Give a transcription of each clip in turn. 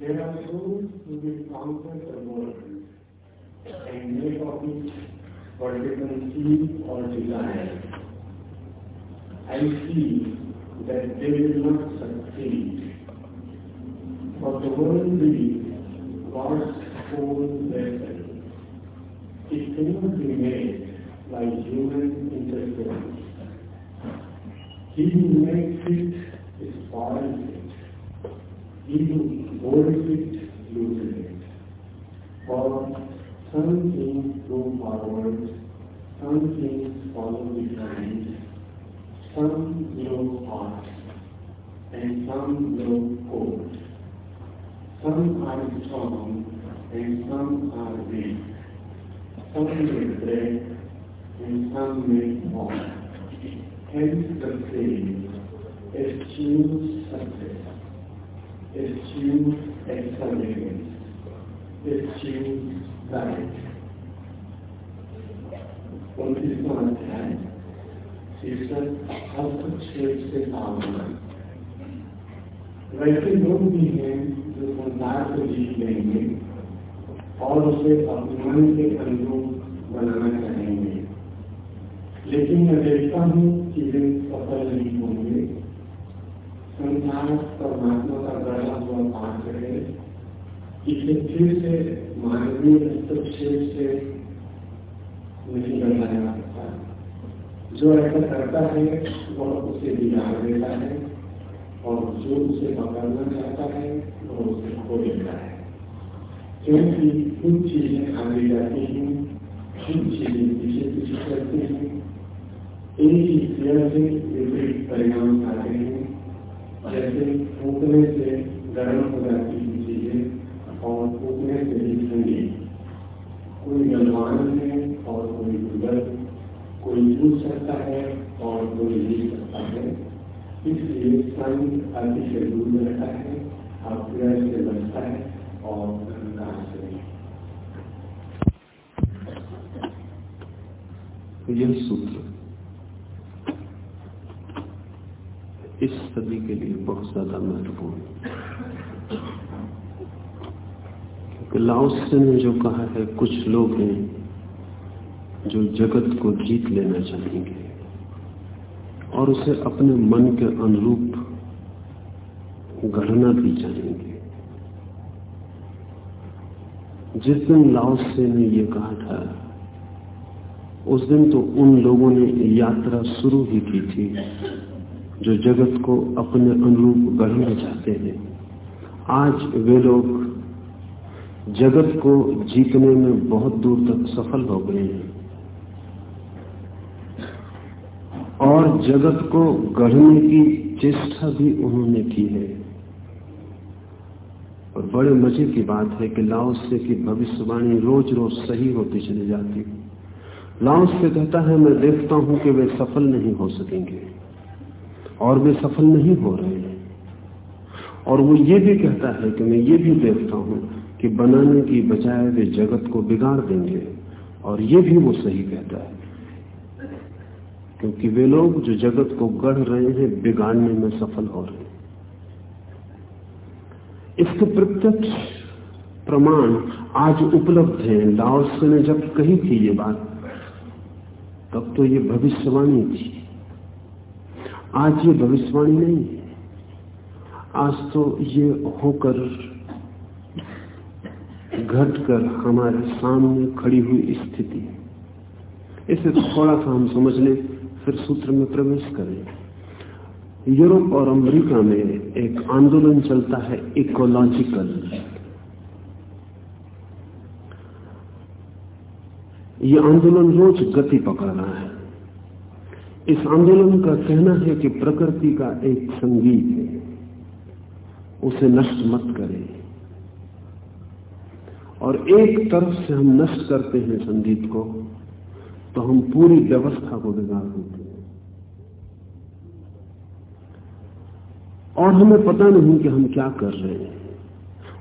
There are those who will conquer the world and make of it what they conceive or desire. I see that they will not succeed. For the world is God's own vessel. It cannot be made by human interference. He who makes it spoils it. He who holds it loses it. For some things go forward, some things follow behind, some grow hot, and some grow cold. Some are strong, and some are weak. Some may break, and some may fall. Hence the saying, eschew success, eschew extravagance, eschew diet. उनतीसवा अध्याय शीर्षक हस्तक्षेप से सावधान वैसे लोग भी हैं जो संसार को जीत लेंगे और उसे अपने मन के अनुरूप बनाना चाहेंगे लेकिन मैं देखता हूँ वे सफल नहीं होंगे संसार परमात्मा का गढ़ा हुआ पाठ है इसे फिर से मानवीय हस्तक्षेप से नहीं बनाया जा सकता जो ऐसा करता है, वह उसे बिगाड़ देता है और जो उसे पकड़ना चाहता है, वह उसे खो देता है। क्योंकि कुछ चीज़ें आगे जाती हैं, कुछ चीज़ें पीछे पीछे करती हैं ही क्रिया से विपरीत परिणाम आते हैं। जैसे फूकने से गर्म हो जाती है चीज़ें और फूकने से ही ठंडी। कोई गलवान है और कोई गुजर कोई जूझ सकता है और कोई जी सकता है। इसलिए संग अति से दूर रहता है अप्रिय से बचता है और अंधकार से यह सूत्र। इस सदी के लिए बहुत ज़्यादा महत्वपूर्ण। क्योंकि लाओसे ने जो कहा है, कुछ लोग हैं जो जगत को जीत लेना चाहेंगे और उसे अपने मन के अनुरूप गढ़ना भी चाहेंगे। जिस दिन लाओसे ने ये कहा था, उस दिन तो उन लोगों ने यात्रा शुरू ही की थी जो जगत को अपने अनुरूप गढ़ना चाहते हैं। आज वे लोग जगत को जीतने में बहुत दूर तक सफल हो गए हैं। और जगत को गढ़ने की चेष्टा भी उन्होंने की है। और बड़े मज़े की बात है कि लाओस से की भविष्यवाणी रोज रोज सही होती चली जाती। लाओस कहता है, मैं देखता हूँ कि वे सफल नहीं हो सकेंगे। और वे सफल नहीं हो रहे हैं। और वो ये भी कहता है कि मैं ये भी देखता हूँ कि बनाने की बजाय वे जगत को बिगाड़ देंगे। और ये भी वो सही कहता है, क्योंकि वे लोग जो जगत को गढ़ रहे हैं, बिगाड़ने में सफल हो रहे हैं। इसके प्रत्यक्ष प्रमाण आज उपलब्ध हैं। लाओस ने जब कही थी ये बात, तब तो ये भविष्यवाणी थी। आज ये भविष्यवाणी नहीं है। आज तो ये होकर, घटकर हमारे सामने खड़ी हुई स्थिति इसे थोड़ा सा हम समझ लें, फिर सूत्र में प्रवेश करें। यूरोप और अमेरिका में एक आंदोलन चलता है, इकोलॉजिकल। ये आंदोलन रोज गति पकड़ रहा है। इस आंदोलन का कहना है कि प्रकृति का एक संगीत है। उसे नष्ट मत करें। और एक तरफ़ से हम नष्ट करते हैं संगीत को तो हम पूरी व्यवस्था को बिगाड़ देते हैं। और हमें पता नहीं कि हम क्या कर रहे हैं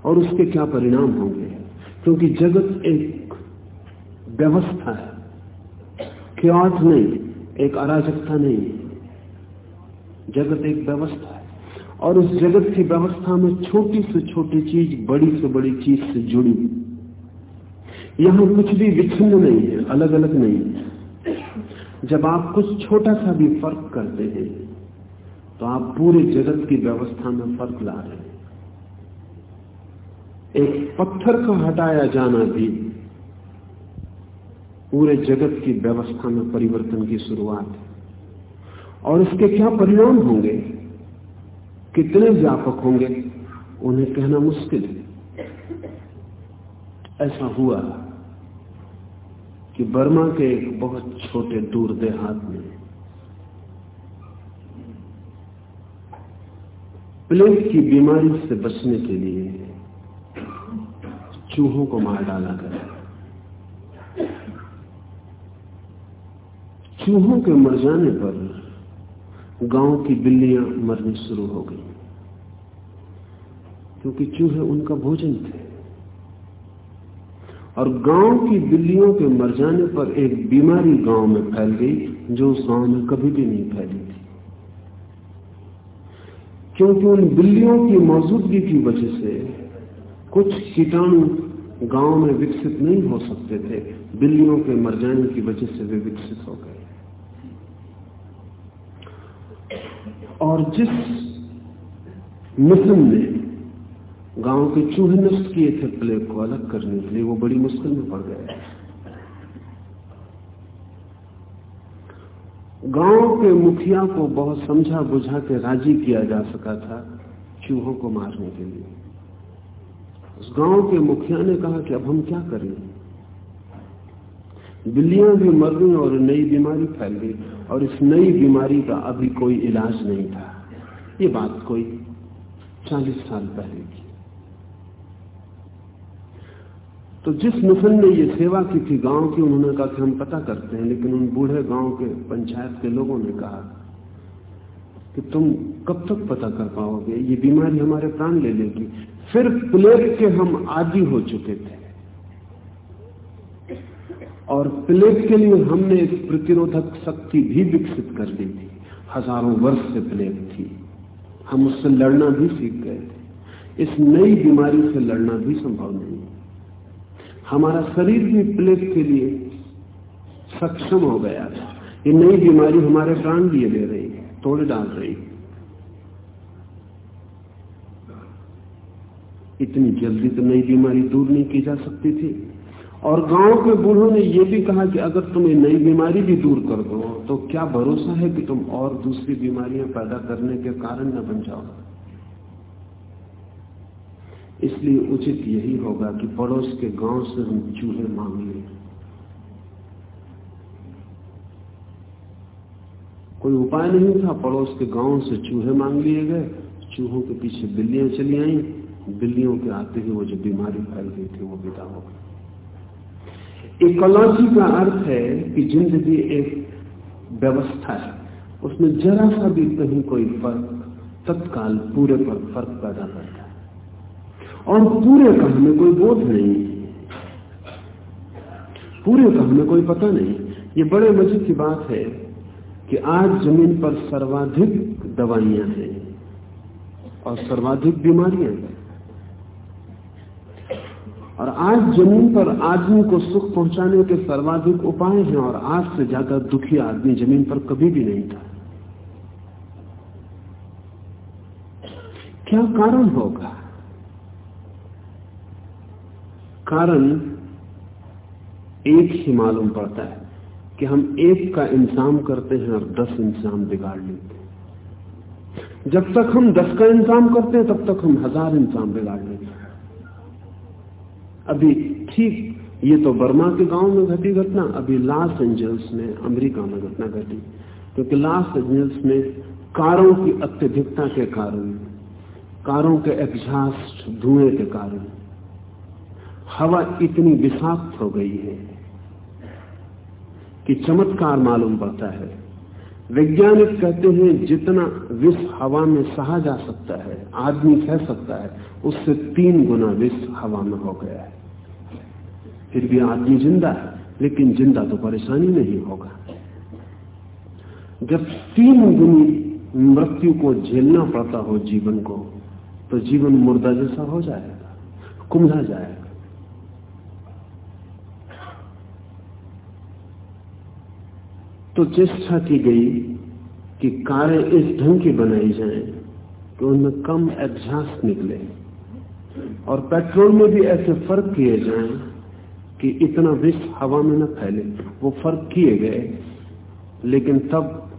और उसके क्या परिणाम होंगे, क्योंकि जगत एक व्यवस्था है। क्योट नहीं एक अराजकता नहीं है। जगत एक व्यवस्था है। और उस जगत की व्यवस्था में छोटी से छोटी चीज़ बड़ी से बड़ी चीज़ से जुड़ी। यहाँ कुछ भी विच्छिन्न नहीं है अलग अलग नहीं है। जब आप कुछ छोटा सा भी फ़र्क करते हैं तो आप पूरे जगत की व्यवस्था में फ़र्क ला रहे हैं। एक पत्थर का हटाया जाना भी पूरे जगत की व्यवस्था में परिवर्तन की शुरुआत है। और इसके क्या परिणाम होंगे? कितने व्यापक होंगे? उन्हें कहना मुश्किल है। ऐसा हुआ कि बर्मा के एक बहुत छोटे दूर देहात में प्लेग की बीमारी से बचने के लिए चूहों को मार डाला गया। चूहों के मर जाने पर गाँव की बिल्लियाँ मरनी शुरू हो गई। क्योंकि चूहे उनका भोजन थे। और गाँव की बिल्लियों के मर जाने पर एक बीमारी गाँव में फैल गई, जो उस गाँव में कभी भी नहीं फैली थी। क्योंकि उन बिल्लियों की मौजूदगी की वजह से कुछ कीटाणु गाँव में विकसित नहीं हो सकते थे। बिल्लियों के मर जाने की वजह से वे विकसित हो गए। और जिस मिशन ने गाँव के चूहे नष्ट किए थे प्लेग को अलग करने के लिए, वो बड़ी मुश्किल में पड़ गए। गाँव के मुखिया को बहुत समझा बुझा के राज़ी किया जा सका था चूहों को मारने के लिए। उस गाँव के मुखिया ने कहा कि अब हम क्या करें? बिल्लियाँ भी मर गई और नई बीमारी फैल गई और इस नई बीमारी का अभी कोई इलाज नहीं था। ये बात कोई चालीस साल पहले की। तो जिस मिशन ने ये सेवा की थी गाँव की, उन्होंने कहा कि हम पता करते हैं, लेकिन उन बूढ़े गाँव के पंचायत के लोगों ने कहा कि तुम कब तक पता कर पाओगे? ये बीमारी हमारे प्राण ले लेगी। फिर प्लेग के हम आदि हो चुके थे। और प्लेग के लिए हमने एक प्रतिरोधक शक्ति भी विकसित कर ली थी। हज़ारों वर्ष से प्लेग थी। हम उससे लड़ना भी सीख गए थे। इस नई बीमारी से लड़ना भी संभव नहीं। हमारा शरीर भी प्लेग के लिए सक्षम हो गया था। ये नई बीमारी हमारे प्राण लिए ले रही है, तोड़ डाल रही इतनी जल्दी तो नई बीमारी दूर नहीं की जा सकती थी। और गाँव के बूढ़ों ने यह भी कहा कि अगर तुम नई बीमारी भी दूर कर दो तो क्या भरोसा है कि तुम और दूसरी बीमारियाँ पैदा करने के कारण न बन जाओ? इसलिए उचित यही होगा कि पड़ोस के गाँव से हम चूहे मांग लें। कोई उपाय नहीं था, पड़ोस के गाँव से चूहे मांग लिए गए, चूहों के पीछे बिल्लियाँ चली आई, बिल्लियों के आते ही वो जो बीमारी फैल गई थी, वो विदा हो गई। इकोलॉजी का अर्थ है कि ज़िंदगी एक व्यवस्था है। उसमें जरा सा भी कहीं कोई फ़र्क, तत्काल पूरे पर फ़र्क पैदा करता है। और पूरे का हमें कोई बोध नहीं। पूरे का हमें कोई पता नहीं। ये बड़े मज़े की बात है कि आज ज़मीन पर सर्वाधिक दवाइयाँ हैं और सर्वाधिक बीमारियाँ हैं। और आज ज़मीन पर आदमी को सुख पहुँचाने के सर्वाधिक उपाय हैं और आज से ज़्यादा दुखी आदमी ज़मीन पर कभी भी नहीं था। क्या कारण होगा? कारण एक ही मालूम पड़ता है कि हम एक का इंतज़ाम करते हैं और दस इंतज़ाम बिगाड़ लेते हैं। जब तक हम दस का इंतज़ाम करते हैं, तब तक हम हज़ार इंतज़ाम बिगाड़ लेते हैं। अभी ठीक, ये तो बर्मा के गाँव में घटी घटना, अभी लॉस एंजल्स में अमेरिका में घटना घटी। क्योंकि लॉस एंजल्स में कारों की अत्यधिकता के कारण, कारों के एग्जास्ट धुएँ के कारण, हवा इतनी विषाक्त हो गई है कि चमत्कार मालूम पड़ता है। वैज्ञानिक कहते हैं, जितना विष हवा में सहा जा सकता है, आदमी सह सकता है, उससे तीन गुना विष हवा में हो गया है। फिर भी आदमी ज़िंदा है, लेकिन ज़िंदा तो परेशानी नहीं होगा। जब तीन गुनी मृत्यु को झेलना पड़ता हो जीवन को तो जीवन मुर्दा जैसा हो जाएगा कुंभा जाएगा। तो चेष्टा की गई कि कारें इस ढंग की बनाई जाएँ कि उनमें कम एग्जास्ट निकले और पेट्रोल में भी ऐसे फ़र्क किए जाएँ कि इतना विष हवा में न फैले। वो फ़र्क किए गए, लेकिन तब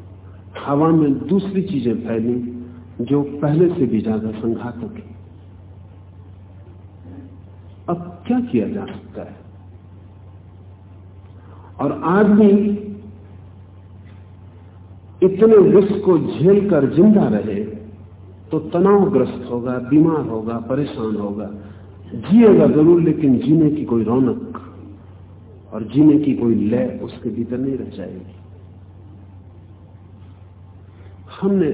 हवा में दूसरी चीज़ें फैली जो पहले से भी ज़्यादा संघातक है। अब क्या किया जा सकता है? और आदमी इतने विष को झेल कर ज़िंदा रहे तो तनावग्रस्त होगा, बीमार होगा, परेशान होगा। जिएगा ज़रूर, लेकिन जीने की कोई रौनक और जीने की कोई लय उसके भीतर नहीं रह जाएगी। हमने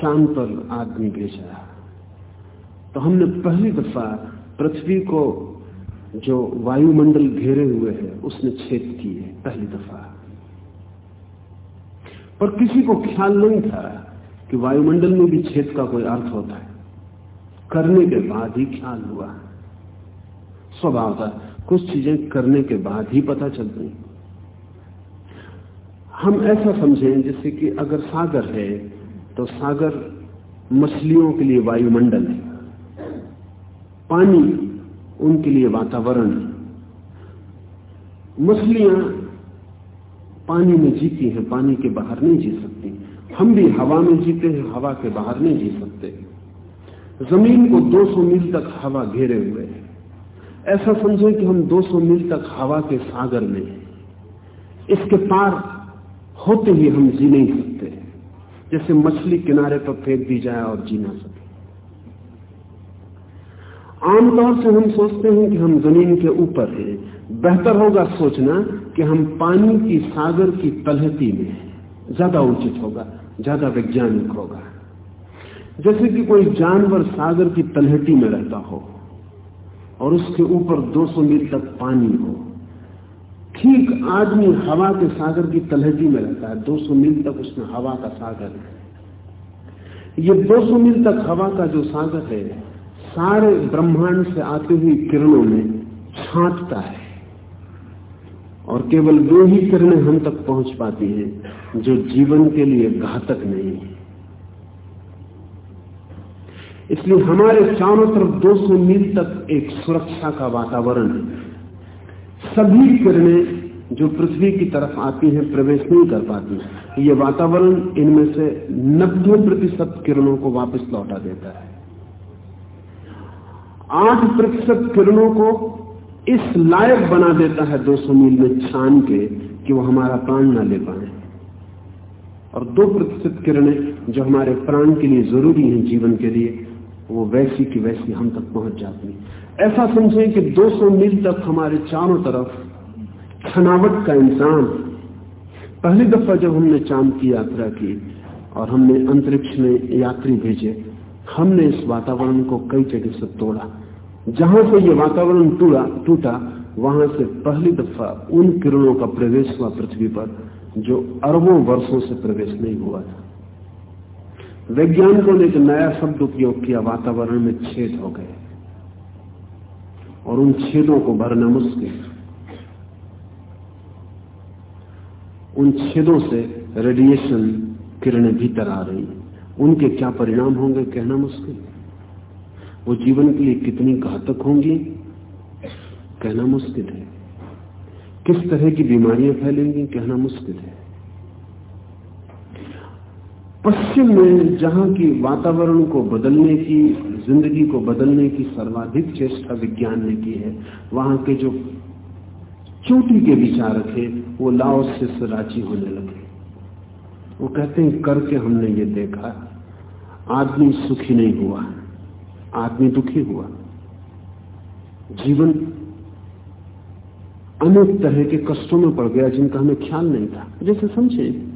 चाँद पर आदमी भेजा तो हमने पहली दफ़ा पृथ्वी को जो वायुमंडल घेरे हुए है, उसने छेद किए पहली दफ़ा। पर किसी को ख्याल नहीं था कि वायुमंडल में भी छेद का कोई अर्थ होता है। करने के बाद ही ख्याल हुआ। स्वभाव था कुछ चीज़ें करने के बाद ही पता चलती हम ऐसा समझें जैसे कि अगर सागर है तो सागर मछलियों के लिए वायुमंडल है। पानी उनके लिए वातावरण है। मछलियाँ पानी में जीती हैं, पानी के बाहर नहीं जी सकती। हम भी हवा में जीते हैं, हवा के बाहर नहीं जी सकते। ज़मीन को 200 मील तक हवा घेरे हुए है। ऐसा समझें कि हम 200 मील तक हवा के सागर में इसके पार होते ही हम जी नहीं सकते। जैसे मछली किनारे पर फेंक दी जाए और जी ना सके। आमतौर से हम सोचते हैं कि हम ज़मीन के ऊपर हैं। बेहतर होगा सोचना कि हम पानी की सागर की तलहटी में ज़्यादा उचित होगा, ज़्यादा वैज्ञानिक होगा। जैसे कि कोई जानवर सागर की तलहटी में रहता हो। और उसके ऊपर 200 मील तक पानी हो। ठीक आदमी हवा के सागर की तलहटी में रहता है 200 मील तक उसमें हवा का सागर है। ये 200 मील तक हवा का जो सागर है, सारे ब्रह्मांड से आती हुई किरणों में छांटता है। और केवल दो ही किरणें हम तक पहुँच पाती हैं, जो जीवन के लिए घातक नहीं है। इसलिए हमारे चारों तरफ़ 200 मील तक एक सुरक्षा का वातावरण है। सभी किरणें जो पृथ्वी की तरफ़ आती हैं, प्रवेश नहीं कर पाती। ये वातावरण इनमें से 90 प्रतिशत किरणों को वापस लौटा देता है। आठ प्रतिशत किरणों को इस लायक बना देता है 200 मील में छान के कि वो हमारा प्राण ना ले पाए। और दो प्रतिशत किरणें जो हमारे प्राण के लिए ज़रूरी हैं जीवन के लिए वो वैसी की वैसी हम तक पहुँच जाती है। ऐसा समझें कि 200 मील तक हमारे चारों तरफ़ छनावट का इंसान। पहली दफ़ा जब हमने चाँद की यात्रा की और हमने अंतरिक्ष में यात्री भेजे, हमने इस वातावरण को कई जगह से तोड़ा। जहाँ से ये वातावरण टूटा टूटा, वहाँ से पहली दफ़ा उन किरणों का प्रवेश हुआ पृथ्वी पर, जो अरबों वर्षों से प्रवेश नहीं हुआ था। वैज्ञानिकों ने एक नया शब्द उपयोग किया, वातावरण में छेद हो गए। और उन छेदों को भरना मुश्किल। उन छेदों से रेडिएशन किरणें भीतर आ रही उनके क्या परिणाम होंगे, कहना मुश्किल। वो जीवन के लिए कितनी घातक होंगी, कहना मुश्किल है। किस तरह की बीमारियाँ फैलेंगी, कहना मुश्किल है। पश्चिम में जहाँ की वातावरण को बदलने की, ज़िंदगी को बदलने की सर्वाधिक चेष्टा विज्ञान ने की है, वहाँ के जो चोटी के विचारक है, वो लाओ से राज़ी होने लगे। वो कहते हैं, करके हमने ये देखा, आदमी सुखी नहीं हुआ, आदमी दुखी हुआ। जीवन अनेक तरह के कष्टों में पड़ गया जिनका हमें ख्याल नहीं था। जैसे समझे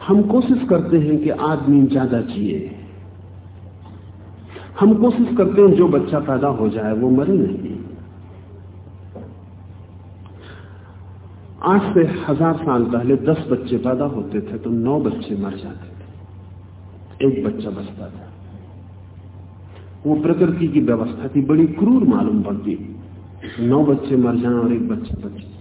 हम कोशिश करते हैं कि आदमी ज़्यादा जिए। हम कोशिश करते हैं जो बच्चा पैदा हो जाए, वो मरे नहीं। आज से हज़ार साल पहले दस बच्चे पैदा होते थे तो नौ बच्चे मर जाते थे। एक बच्चा बचता था। वो प्रकृति की व्यवस्था थी, बड़ी क्रूर मालूम पड़ती। नौ बच्चे मर जाए और एक बच्चा बचे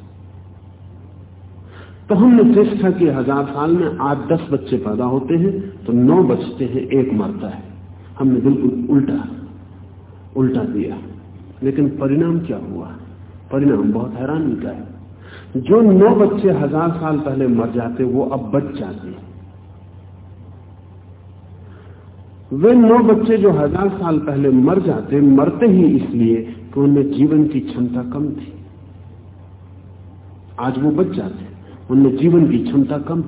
तो हमने चेष्टा की हज़ार साल में आठ दस बच्चे पैदा होते हैं तो नौ बचते हैं, एक मरता है। हमने बिल्कुल उल्टा उल्टा दिया। लेकिन परिणाम क्या हुआ? परिणाम बहुत हैरानी का है। जो नौ बच्चे हज़ार साल पहले मर जाते, वो अब बच जाते हैं। वे नौ बच्चे जो हज़ार साल पहले मर जाते, मरते ही इसलिए कि उनमें जीवन की क्षमता कम थी। आज वो बच जाते उनमें जीवन की क्षमता कम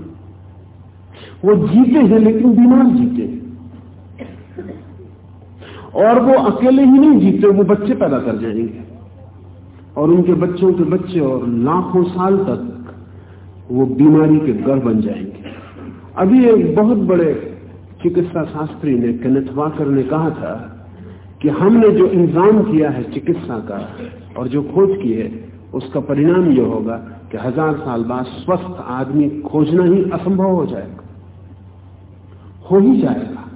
वो जीते हैं, लेकिन बीमार जीते हैं। और वो अकेले ही नहीं जीते, वो बच्चे पैदा कर जाएँगे। और उनके बच्चों के बच्चे और लाखों साल तक वो बीमारी के घर बन जाएँगे। अभी एक बहुत बड़े चिकित्सा शास्त्री ने कनेथ वाकर ने कहा था कि हमने जो इंतज़ाम किया है चिकित्सा का और जो खोज की है, उसका परिणाम यह होगा कि हज़ार साल बाद स्वस्थ आदमी खोजना ही असंभव हो जाएगा। हो ही जाएगा।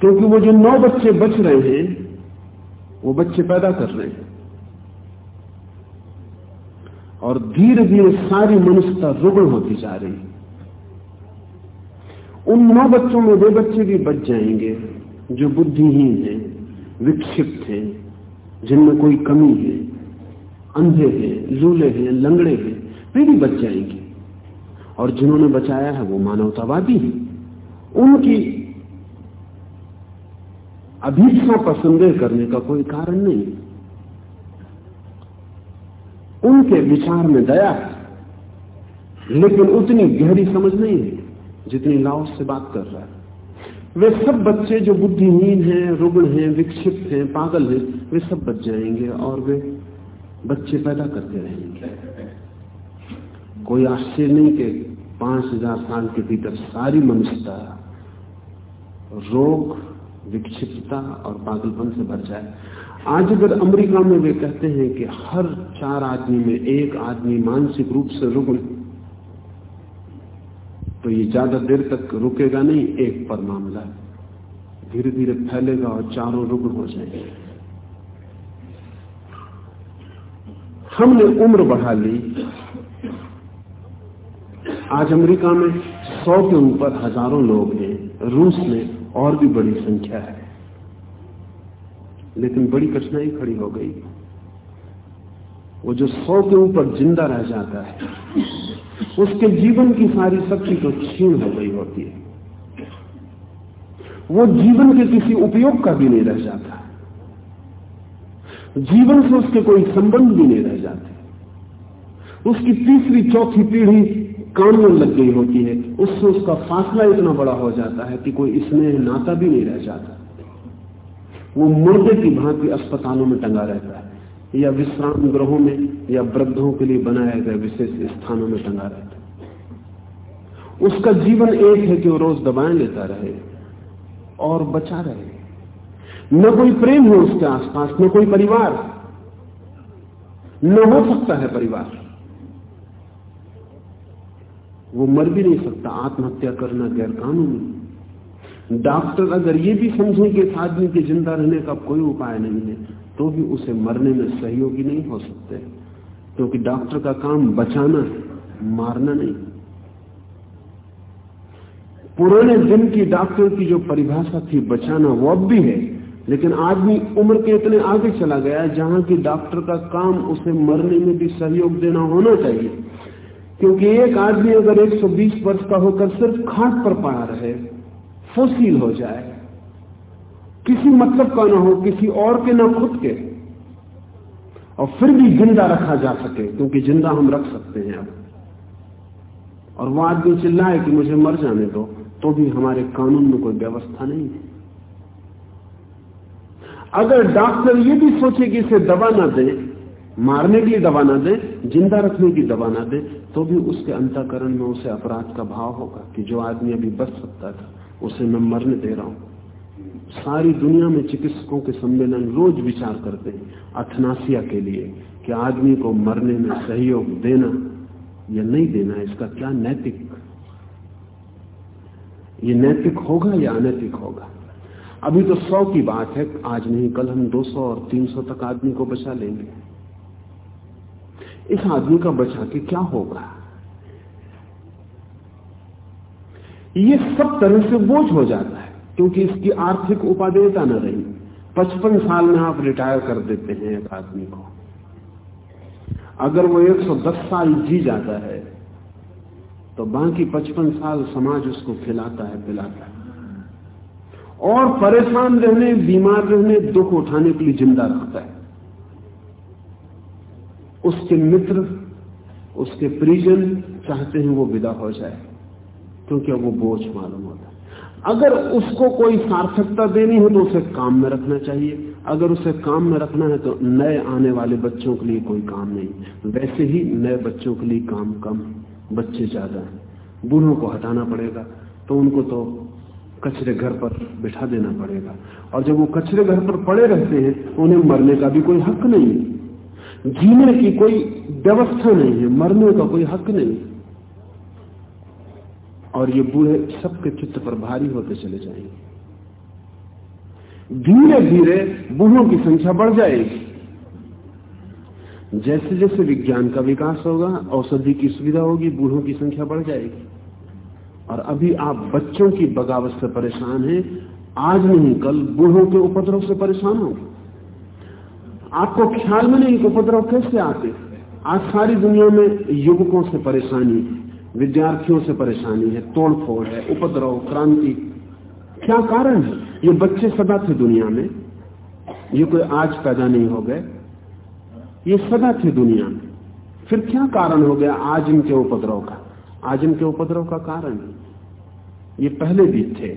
क्योंकि वो जो नौ बच्चे बच रहे हैं, वो बच्चे पैदा कर रहे हैं। और धीरे धीरे सारी मनुष्यता रुग्ण होती जा रही उन नौ बच्चों में वे बच्चे भी बच जाएँगे जो बुद्धिहीन हैं विक्षिप्त हैं, जिनमें कोई कमी है, अंधे हैं, लूले हैं, लंगड़े हैं। भी बच जाएँगे। और जिन्होंने बचाया है, वो मानवतावादी है। उनकी अभीक्षा पर संदेह करने का कोई कारण नहीं। उनके विचार में दया है, लेकिन उतनी गहरी समझ नहीं है, जितनी लाओ से बात कर रहा है। वे सब बच्चे जो बुद्धिहीन हैं, रुग्ण हैं, विक्षिप्त हैं, पागल हैं, वे सब बच जाएँगे और वे बच्चे पैदा करते रहेंगे। कोई आश्चर्य नहीं कि पाँच हज़ार साल के भीतर सारी मनुष्यता रोग, विक्षिप्तता और पागलपन से भर जाए। आज अगर अमेरिका में वे कहते हैं कि हर चार आदमी में एक आदमी मानसिक रूप से रुग्ण तो ये ज़्यादा देर तक रुकेगा नहीं, एक पर मामला धीरे धीरे फैलेगा और चारों रुग्ण हो जाएँगे। हमने उम्र बढ़ा ली आज अमेरिका में सौ के ऊपर हज़ारों लोग हैं। रूस में और भी बड़ी संख्या है। लेकिन बड़ी कठिनाई खड़ी हो गई। वो जो सौ के ऊपर ज़िंदा रह जाता है, उसके जीवन की सारी शक्ति तो क्षीण हो गई होती है। वो जीवन के किसी उपयोग का भी नहीं रह जाता। जीवन से उसके कोई संबंध भी नहीं रह जाते। उसकी तीसरी चौथी पीढ़ी में लग गई होती है। उससे उसका फासला इतना बड़ा हो जाता है कि कोई स्नेह नाता भी नहीं रह जाता। वो मुर्दे की भांति अस्पतालों में टंगा रहता है, या विश्राम ग्रहों में, या वृद्धों के लिए बनाए गए विशेष स्थानों में टंगा रहता है। उसका जीवन एक है कि वो रोज दवाएँ लेता रहे और बचा रहे। न कोई प्रेम है उसके आसपास, न कोई परिवार। न हो सकता है परिवार। वो मर भी नहीं सकता, आत्महत्या करना गैर कानूनी डॉक्टर अगर ये भी समझे कि इस आदमी के ज़िंदा रहने का कोई उपाय नहीं है तो भी उसे मरने में सहयोगी नहीं हो सकते। क्योंकि तो डॉक्टर का काम बचाना है, मारना नहीं। पुराने दिन की डॉक्टर की जो परिभाषा थी बचाना, वो अब भी है, लेकिन आदमी उम्र के इतने आगे चला गया जहाँ की डॉक्टर का काम उसे मरने में भी सहयोग देना होना चाहिए। क्योंकि एक आदमी अगर 120 वर्ष का होकर सिर्फ़ खाट पर पड़ा रहे, फोसील हो जाए, किसी मतलब का ना हो, किसी और के ना खुद के, और फिर भी ज़िंदा रखा जा सके, क्योंकि ज़िंदा हम रख सकते हैं अब। और वो आदमी चिल्लाए कि मुझे मर जाने दो तो भी हमारे कानून में कोई व्यवस्था नहीं है। अगर डॉक्टर ये भी सोचे कि इसे दवा ना दे मारने के लिए दवा ना दे, ज़िंदा रखने की दवा ना दे तो भी उसके अंतकरण में उसे अपराध का भाव होगा कि जो आदमी अभी बच सकता था, उसे मैं मरने दे रहा हूँ। सारी दुनिया में चिकित्सकों के सम्मेलन रोज विचार करते हैं, अथनासिया के लिए, कि आदमी को मरने में सहयोग देना या नहीं देना, इसका क्या नैतिक? ये नैतिक होगा या अनैतिक होगा? अभी तो सौ की बात है, आज नहीं, कल हम 200 और 300 तक आदमी को बचा लेंगे। इस आदमी का बचा के क्या होगा? ये सब तरह से बोझ हो जाता है, क्योंकि इसकी आर्थिक उपादेयता न रही। पचपन साल में आप रिटायर कर देते हैं एक आदमी को। अगर वो 110 साल जी जाता है तो बाकी 55 साल समाज उसको खिलाता है, पिलाता है। और परेशान रहने, बीमार रहने, दुख उठाने के लिए ज़िंदा रखता है। उसके मित्र, उसके परिजन चाहते हैं वो विदा हो जाए, क्योंकि अब वो बोझ मालूम होता है। अगर उसको कोई सार्थकता देनी हो तो उसे काम में रखना चाहिए। अगर उसे काम में रखना है तो नए आने वाले बच्चों के लिए कोई काम नहीं। वैसे ही नए बच्चों के लिए काम कम, बच्चे ज़्यादा हैं। बूढ़ों को हटाना पड़ेगा तो उनको तो कचरे घर पर बिठा देना पड़ेगा। और जब वो कचरे घर पर पड़े रहते हैं उन्हें मरने का भी कोई हक नहीं। है जीने की कोई व्यवस्था नहीं है, मरने का कोई हक नहीं और ये बूढ़े सबके चित्त पर भारी होते चले जाएँगे। धीरे धीरे बूढ़ों की संख्या बढ़ जाएगी। जैसे जैसे विज्ञान का विकास होगा, औषधि की सुविधा होगी, बूढ़ों की संख्या बढ़ जाएगी। और अभी आप बच्चों की बगावत से परेशान हैं, आज नहीं, कल बूढ़ों के उपद्रव से परेशान होंगे। आपको ख्याल में नहीं उपद्रव कैसे आते आज सारी दुनिया में युवकों से परेशानी विद्यार्थियों से परेशानी है, तोड़फोड़ है, उपद्रव, क्रांति। क्या कारण है? ये बच्चे सदा थे दुनिया में। ये कोई आज पैदा नहीं हो गए। ये सदा थे दुनिया में। फिर क्या कारण हो गया आज इनके उपद्रव का? आज इनके उपद्रव का कारण ये पहले भी थे,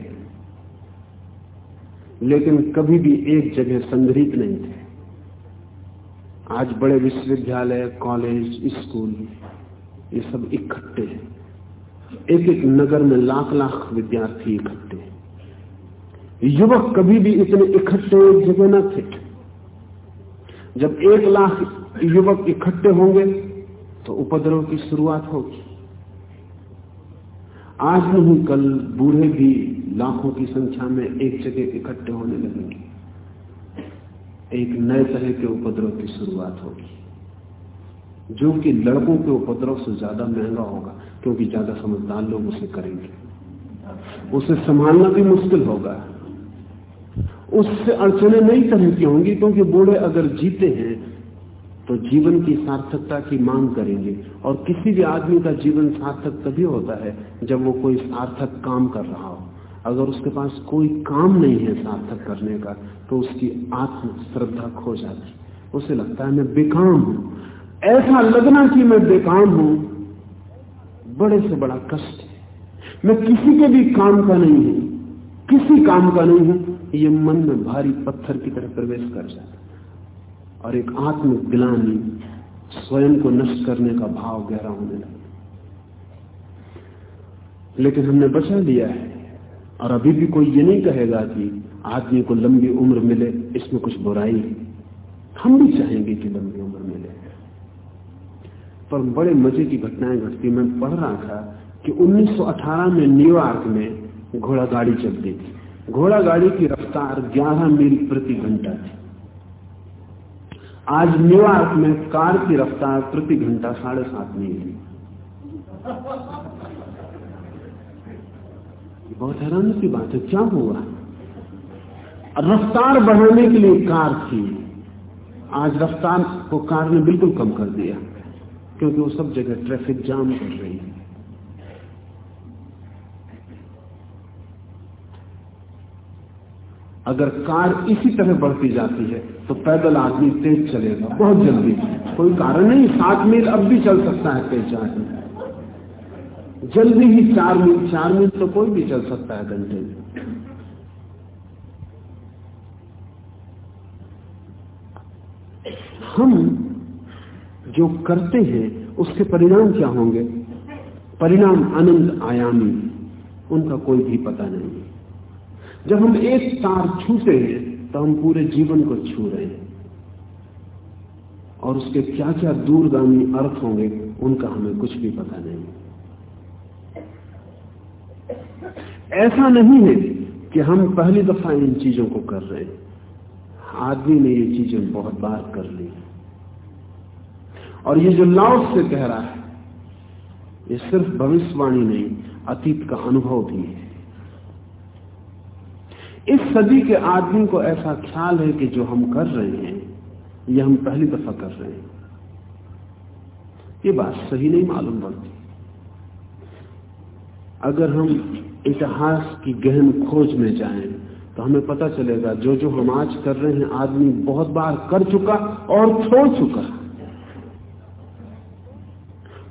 लेकिन कभी भी एक जगह संग्रहित नहीं थे। आज बड़े विश्वविद्यालय, कॉलेज, स्कूल, ये सब इकट्ठे हैं। एक एक नगर में लाख लाख विद्यार्थी इकट्ठे युवक कभी भी इतने इकट्ठे एक जगह न थे। जब एक लाख युवक इकट्ठे होंगे तो उपद्रव की शुरुआत होगी। आज नहीं, कल बूढ़े भी लाखों की संख्या में एक जगह इकट्ठे होने लगेंगे। एक नए तरह के उपद्रव की शुरुआत होगी। जो कि लड़कों के उपद्रव से ज़्यादा महँगा होगा, क्योंकि ज़्यादा समझदार लोग उसे करेंगे। उसे संभालना भी मुश्किल होगा। उससे अड़चने नई तरह की होंगी, क्योंकि बूढ़े अगर जीते हैं तो जीवन की सार्थकता की मांग करेंगे। और किसी भी आदमी का जीवन सार्थक तभी होता है जब वो कोई सार्थक काम कर रहा हो। अगर उसके पास कोई काम नहीं है सार्थक करने का तो उसकी आत्म श्रद्धा खो जाती उसे लगता है मैं बेकाम हूँ। ऐसा लगना कि मैं बेकाम हूँ, बड़े से बड़ा कष्ट है। मैं किसी के भी काम का नहीं हूँ, किसी काम का नहीं हूँ, ये मन में भारी पत्थर की तरह प्रवेश कर जाता और एक आत्म आत्मग्लानी स्वयं को नष्ट करने का भाव गहरा होने लगा। लेकिन हमने बचा लिया है। और अभी भी कोई ये नहीं कहेगा कि आदमी को लंबी उम्र मिले, इसमें कुछ बुराई हम भी चाहेंगे कि लंबी उम्र मिले। पर बड़े मज़े की घटनाएँ घटती मैं पढ़ रहा था कि 1918 में न्यूयॉर्क में घोड़ा गाड़ी चलती थी। घोड़ा गाड़ी की रफ्तार 11 मील प्रति घंटा थी। आज न्यूयॉर्क में कार की रफ्तार प्रति घंटा साढ़े सात मील बहुत हैरानी की बात है, क्या हुआ? रफ्तार बढ़ाने के लिए कार थी। आज रफ्तार को कार ने बिल्कुल कम कर दिया, क्योंकि वो सब जगह ट्रैफ़िक जाम कर रही है। अगर कार इसी तरह बढ़ती जाती है तो पैदल आदमी तेज चलेगा, बहुत जल्दी। कोई कारण नहीं, सात मील अब भी चल सकता है तेज आदमी जल्दी ही चार मील चार मील तो कोई भी चल सकता है घंटे में। हम जो करते हैं, उसके परिणाम क्या होंगे? परिणाम अनंत आयामी, उनका कोई भी पता नहीं। जब हम एक तार छूते हैं तो हम पूरे जीवन को छू रहे हैं। और उसके क्या क्या दूरगामी अर्थ होंगे, उनका हमें कुछ भी पता नहीं। ऐसा नहीं है कि हम पहली दफ़ा इन चीज़ों को कर रहे हैं। आदमी ने ये चीज़ें बहुत बार कर ली और ये जो लाओस से कह रहा है, ये सिर्फ़ भविष्यवाणी नहीं, अतीत का अनुभव भी है। इस सदी के आदमी को ऐसा ख्याल है कि जो हम कर रहे हैं, ये हम पहली दफ़ा कर रहे हैं। ये बात सही नहीं मालूम पड़ती। अगर हम इतिहास की गहन खोज में जाएँ तो हमें पता चलेगा जो जो हम आज कर रहे हैं, आदमी बहुत बार कर चुका और छोड़ चुका।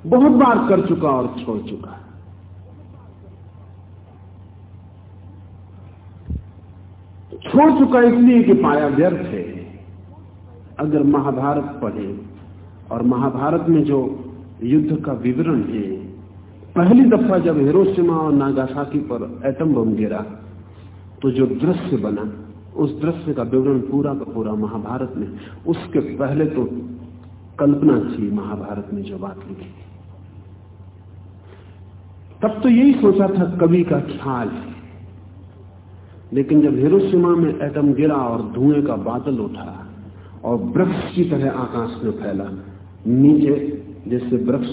बहुत बार कर चुका और छोड़ चुका। छोड़ चुका इसलिए कि पाया व्यर्थ है। अगर महाभारत पढ़े, और महाभारत में जो युद्ध का विवरण है पहली दफ़ा जब हिरोशिमा और नागासाकी पर एटम बम गिरा तो जो दृश्य बना, उस दृश्य का विवरण पूरा का पूरा महाभारत में, उसके पहले तो कल्पना थी महाभारत में जो बात लिखी। तब तो यही सोचा था कवि का ख्याल है। लेकिन जब हिरोशिमा में एटम गिरा और धुएँ का बादल उठा और वृक्ष की तरह आकाश में फैला, नीचे जैसे वृक्ष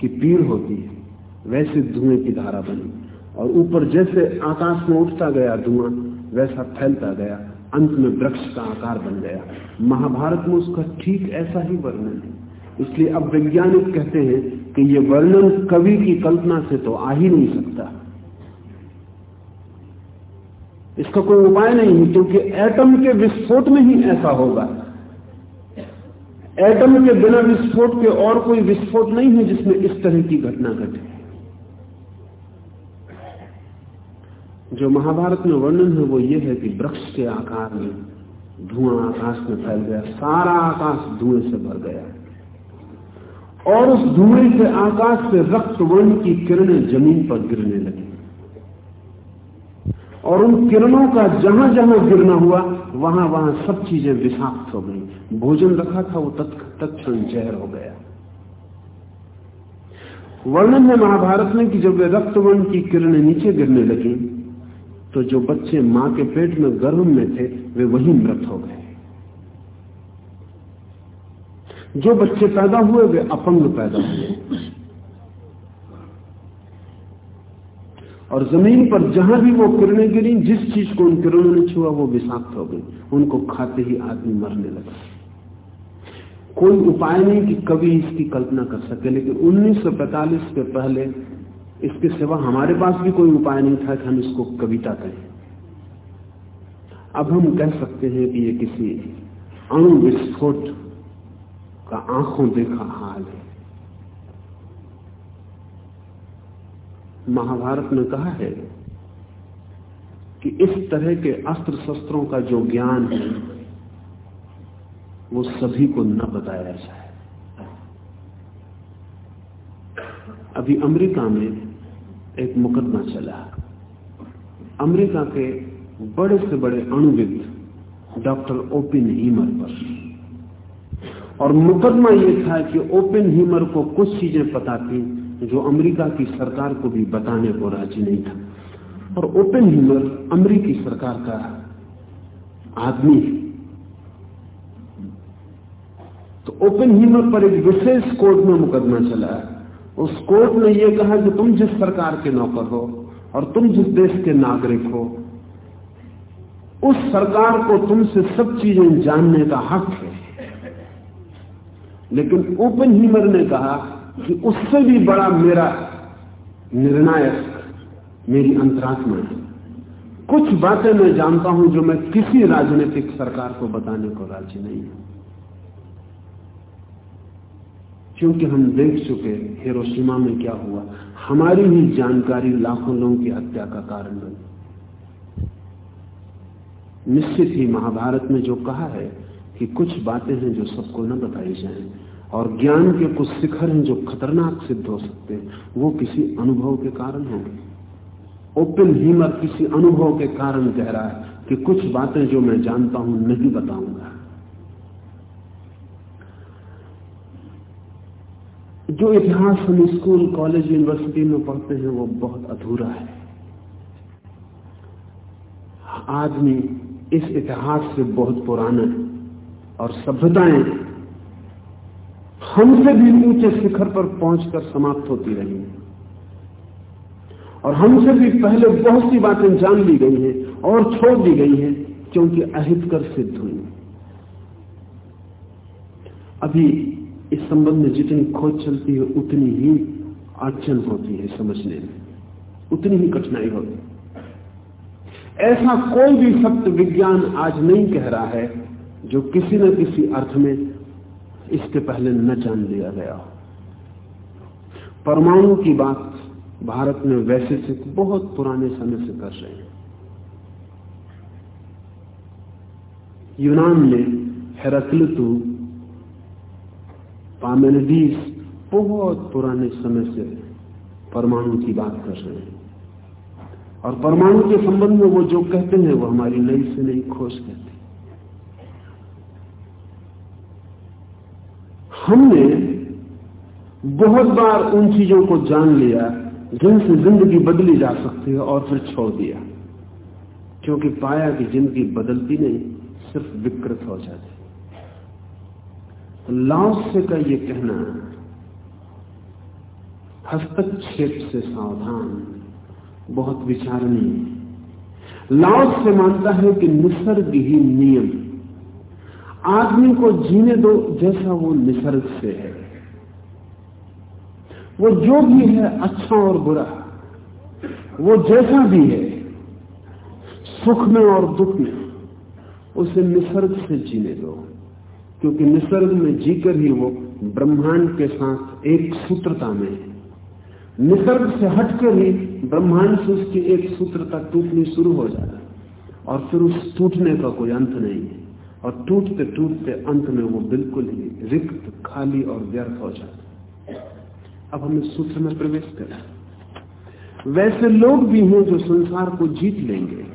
की पीड़ होती है वैसे धुएँ की धारा बनी। और ऊपर जैसे आकाश में उठता गया धुआँ, वैसा फैलता गया। अंत में वृक्ष का आकार बन गया। महाभारत में उसका ठीक ऐसा ही वर्णन है। इसलिए अब वैज्ञानिक कहते हैं कि ये वर्णन कवि की कल्पना से तो आ ही नहीं सकता। इसका कोई उपाय नहीं है, क्योंकि एटम के विस्फोट में ही ऐसा होगा। एटम के बिना विस्फोट के और कोई विस्फोट नहीं है जिसमें इस तरह की घटना घटे। जो महाभारत में वर्णन है, वो ये है कि वृक्ष के आकार में धुआँ आकाश में फैल गया, सारा आकाश धुएँ से भर गया। और उस धुएँ से आकाश से रक्त वर्ण की किरणें ज़मीन पर गिरने लगी। और उन किरणों का जहाँ जहाँ गिरना हुआ, वहाँ वहाँ सब चीज़ें विषाक्त हो गई। भोजन रखा था, वो तत्क्षण जहर हो गया। वर्णन है महाभारत में कि जब वे रक्तवर्ण की किरणें नीचे गिरने लगी तो जो बच्चे माँ के पेट में गर्भ में थे, वे वहीं मृत हो गए। जो बच्चे पैदा हुए, वे अपंग पैदा हुए। और ज़मीन पर जहाँ भी वो किरणें गिरी, जिस चीज़ को उन किरणों ने छुआ, वो विषाक्त हो गई। उनको खाते ही आदमी मरने लगा। कोई उपाय नहीं कि कभी इसकी कल्पना कर सके, लेकिन 1945 के पहले इसके सिवा हमारे पास भी कोई उपाय नहीं था कि हम इसको कविता कहें। अब हम कह सकते हैं कि ये किसी अणु विस्फोट का आँखों देखा हाल है। महाभारत ने कहा है कि इस तरह के अस्त्र शस्त्रों का जो ज्ञान है, वो सभी को न बताया जाए। अभी अमेरिका में एक मुकदमा चला। अमेरिका के बड़े से बड़े अणुविद डॉक्टर ओपिन हीमर पर। और मुकदमा यह था कि ओपिन हीमर को कुछ चीज़ें पता थी जो अमेरिका की सरकार को भी बताने को राज़ी नहीं था। और ओपिन ह्यूमर अमेरिकी सरकार का आदमी है। तो ओपन हीमर पर एक विशेष कोर्ट में मुकदमा चला। है उस कोर्ट ने यह कहा कि तुम जिस सरकार के नौकर हो और तुम जिस देश के नागरिक हो, उस सरकार को तुमसे सब चीज़ें जानने का हक है। लेकिन ओपन हीमर ने कहा कि उससे भी बड़ा मेरा निर्णायक मेरी अंतरात्मा है। कुछ बातें मैं जानता हूँ जो मैं किसी राजनीतिक सरकार को बताने को राज़ी नहीं हूँ। क्योंकि हम देख चुके हिरोशिमा में क्या हुआ। हमारी ही जानकारी लाखों लोगों की हत्या का कारण बनी निश्चित ही महाभारत में जो कहा है कि कुछ बातें हैं जो सबको न बताई जाएँ और ज्ञान के कुछ शिखर हैं जो खतरनाक सिद्ध हो सकते हैं, वो किसी अनुभव के कारण होंगे। ओपन हीमर किसी अनुभव के कारण कह रहा है कि कुछ बातें जो मैं जानता हूँ, नहीं बताऊँगा। जो इतिहास हम स्कूल, कॉलेज, यूनिवर्सिटी में पढ़ते हैं, वो बहुत अधूरा है। आदमी इस इतिहास से बहुत पुराना है और सभ्यताएँ हमसे भी ऊँचे शिखर पर पहुंचकर समाप्त होती रही और हमसे भी पहले बहुत सी बातें जान ली गई हैं और छोड़ दी गई हैं, क्योंकि अहितकर सिद्ध हुई। अभी इस संबंध में जितनी खोज चलती है, उतनी ही अड़चन होती है समझने में। उतनी ही कठिनाई होती ऐसा कोई भी सत्य विज्ञान आज नहीं कह रहा है जो किसी न किसी अर्थ में इसके पहले न जान लिया गया हो। परमाणु की बात भारत में वैसे से बहुत पुराने समय से कर रहे हैं। यूनान में हेराक्लितु पामेनिडीस बहुत पुराने समय से परमाणु की बात कर रहे हैं। और परमाणु के संबंध में वो जो कहते हैं, वो हमारी नई से नई खोज कहते हैं। हमने बहुत बार उन चीज़ों को जान लिया जिनसे ज़िंदगी बदली जा सकती है और फिर छोड़ दिया। क्योंकि पाया कि ज़िंदगी बदलती नहीं, सिर्फ़ विकृत हो जाती लाओस्य का ये कहना हस्तक्षेप से सावधान, बहुत विचारणीय। लाओस से मानता है कि निसर्ग ही नियम। आदमी को जीने दो जैसा वो निसर्ग से है। वो जो भी है अच्छा और बुरा, वो जैसा भी है, सुख में और दुख में, उसे निसर्ग से जीने दो। क्योंकि निसर्ग में जीकर ही वो ब्रह्मांड के साथ एक सूत्रता में है। निसर्ग से हटकर ही ब्रह्मांड से उसकी एक सूत्रता टूटनी शुरू हो जाता है और फिर उस टूटने का कोई अंत नहीं है। और टूटते टूटते अंत में वो बिल्कुल ही रिक्त, खाली और व्यर्थ हो जाता है। अब हम इस सूत्र में प्रवेश करें। वैसे लोग भी हैं जो संसार को जीत लेंगे।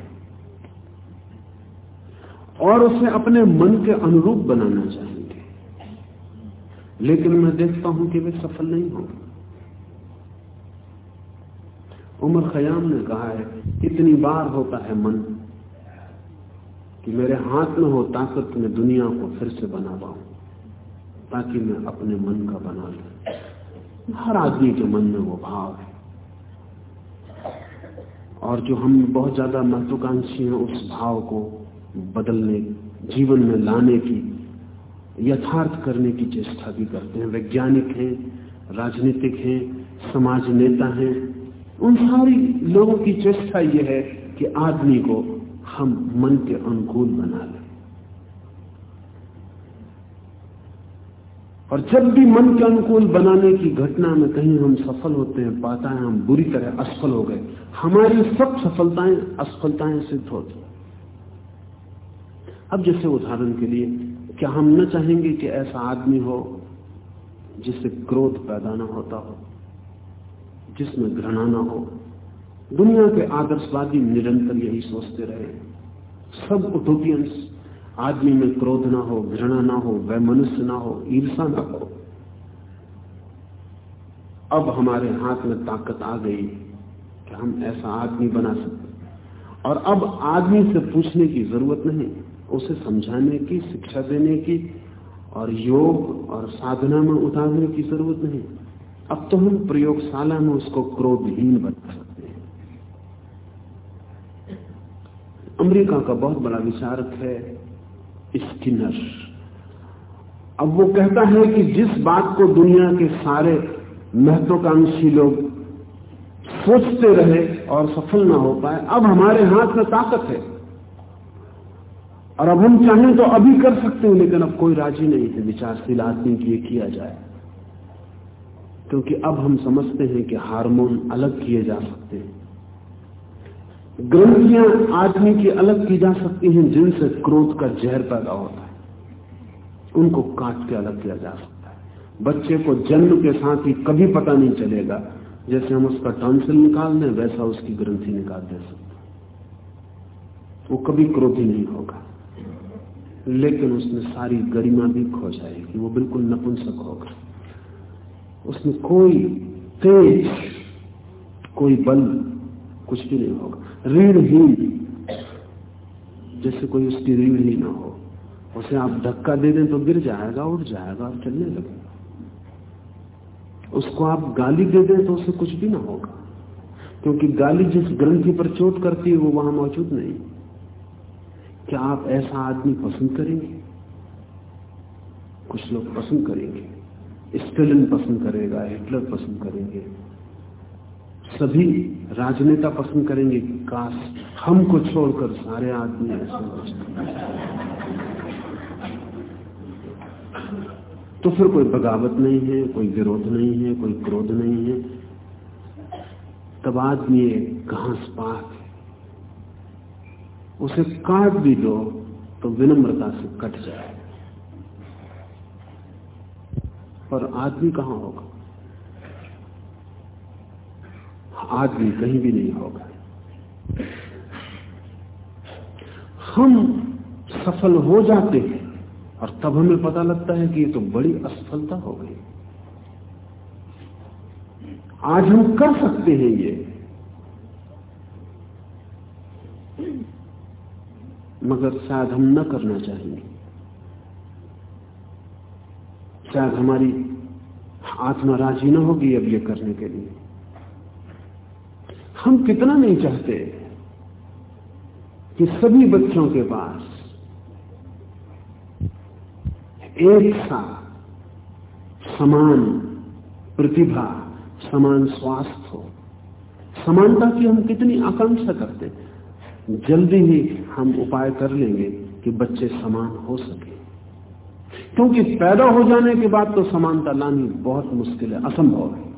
और उसे अपने मन के अनुरूप बनाना चाहेंगे लेकिन मैं देखता हूँ कि वे सफल नहीं होंगे उमर खयाम ने कहा है, इतनी बार होता है मन कि मेरे हाथ में हो ताकत में दुनिया को फिर से बना पाऊँ ताकि मैं अपने मन का बना लू। हर आदमी के मन में वो भाव है। और जो हम बहुत ज़्यादा महत्वाकांक्षी हैं उस भाव को बदलने, जीवन में लाने की, यथार्थ करने की चेष्टा भी करते हैं। वैज्ञानिक हैं, राजनीतिक हैं, समाज नेता हैं। उन सारी लोगों की चेष्टा यह है कि आदमी को हम मन के अनुकूल बना लें। और जब भी मन के अनुकूल बनाने की घटना में कहीं हम सफल होते हैं पाता है हम बुरी तरह असफल हो गए। हमारी सब सफलताएँ असफलताएँ सिद्ध होती अब जैसे उदाहरण के लिए, क्या हम न चाहेंगे कि ऐसा आदमी हो जिससे क्रोध पैदा ना होता हो, जिसमें घृणा ना हो? दुनिया के आदर्शवादी निरंतर यही सोचते रहे सब उटोपियंस आदमी में क्रोध ना हो, घृणा ना हो, वह मनुष्य ना हो ईर्षा ना हो। अब हमारे हाथ में ताकत आ गई कि हम ऐसा आदमी बना सकते और अब आदमी से पूछने की ज़रूरत नहीं। उसे समझाने की, शिक्षा देने की और योग और साधना में उतारने की ज़रूरत नहीं। अब तो हम प्रयोगशाला में उसको क्रोधहीन बना सकते हैं। अमेरिका का बहुत बड़ा विचारक है स्किनर। अब वो कहता है कि जिस बात को दुनिया के सारे महत्वाकांक्षी लोग सोचते रहे और सफल ना हो पाए, अब हमारे हाथ में ताकत है। और अब हम चाहें तो अभी कर सकते हैं, लेकिन अब कोई राज़ी नहीं है विचारशील आदमी की किया जाए। क्योंकि अब हम समझते हैं कि हार्मोन अलग किए जा सकते हैं। ग्रंथियाँ आदमी की अलग की जा सकती हैं, जिनसे क्रोध का जहर पैदा होता है। उनको काट के अलग किया जा सकता है। बच्चे को जन्म के साथ ही कभी पता नहीं चलेगा। जैसे हम उसका टॉन्सिल निकाल दें, वैसा उसकी ग्रंथि निकाल दे सकते वो कभी क्रोधी नहीं होगा। लेकिन उसमें सारी गरिमा भी खो जाएगी, वो बिल्कुल नपुंसक होगा। उसमें कोई तेज, कोई बल कुछ भी नहीं होगा। ऋणहीन, जैसे कोई उसकी रीढ़ ही ना हो, उसे आप धक्का दे दें तो गिर जाएगा उठ जाएगा और चलने लगेगा। उसको आप गाली दे दें तो उसे कुछ भी ना होगा, क्योंकि गाली जिस ग्रंथि पर चोट करती है, वो वहाँ मौजूद नहीं। क्या आप ऐसा आदमी पसंद करेंगे? कुछ लोग पसंद करेंगे। स्टेलिन पसंद करेगा, हिटलर पसंद करेंगे। सभी राजनेता पसंद करेंगे काश हमको छोड़कर सारे आदमी ऐसे तो फिर कोई बगावत नहीं है, कोई विरोध नहीं है, कोई क्रोध नहीं है। तब आदमी एक घास पात उसे काट भी दो तो विनम्रता से कट जाए। पर आदमी कहाँ होगा? आदमी कहीं भी नहीं होगा। हम सफल हो जाते हैं, और तब हमें पता लगता है कि ये तो बड़ी असफलता हो गई। आज हम कर सकते हैं ये। मगर शायद हम न करना चाहेंगे। शायद हमारी आत्मा राज़ी न होगी अब ये करने के लिए। हम कितना नहीं चाहते कि सभी बच्चों के पास एक सा समान प्रतिभा, समान स्वास्थ्य हो। समानता की हम कितनी आकांक्षा करते जल्दी ही हम उपाय कर लेंगे कि बच्चे समान हो सके। क्योंकि पैदा हो जाने के बाद तो समानता लानी बहुत मुश्किल है, असंभव है।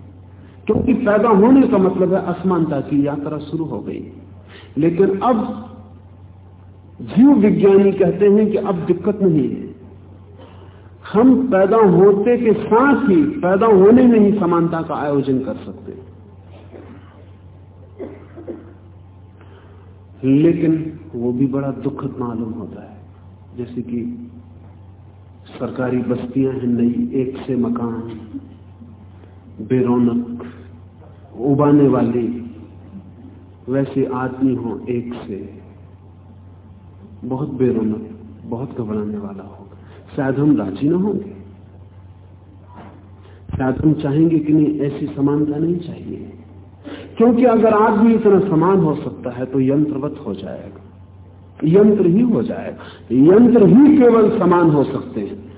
क्योंकि पैदा होने का मतलब है असमानता की यात्रा शुरू हो गई। लेकिन अब जीव विज्ञानी कहते हैं कि अब दिक्कत नहीं है। हम पैदा होते के साथ ही पैदा होने में ही समानता का आयोजन कर सकते हैं। लेकिन वो भी बड़ा दुखद मालूम होता है। जैसे कि सरकारी बस्तियाँ हैं नई, एक से मकान, बेरोनक, उबाने वाली, वैसे आदमी हो एक से, बहुत बेरोनक, बहुत घबराने वाला होगा। शायद हम राज़ी ना होंगे। शायद हम चाहेंगे कि नहीं, ऐसी समानता नहीं चाहिए। क्योंकि अगर आदमी इतना समान हो सकता है तो यंत्रवत हो जाएगा। यंत्र ही हो जाएगा। यंत्र ही केवल समान हो सकते हैं।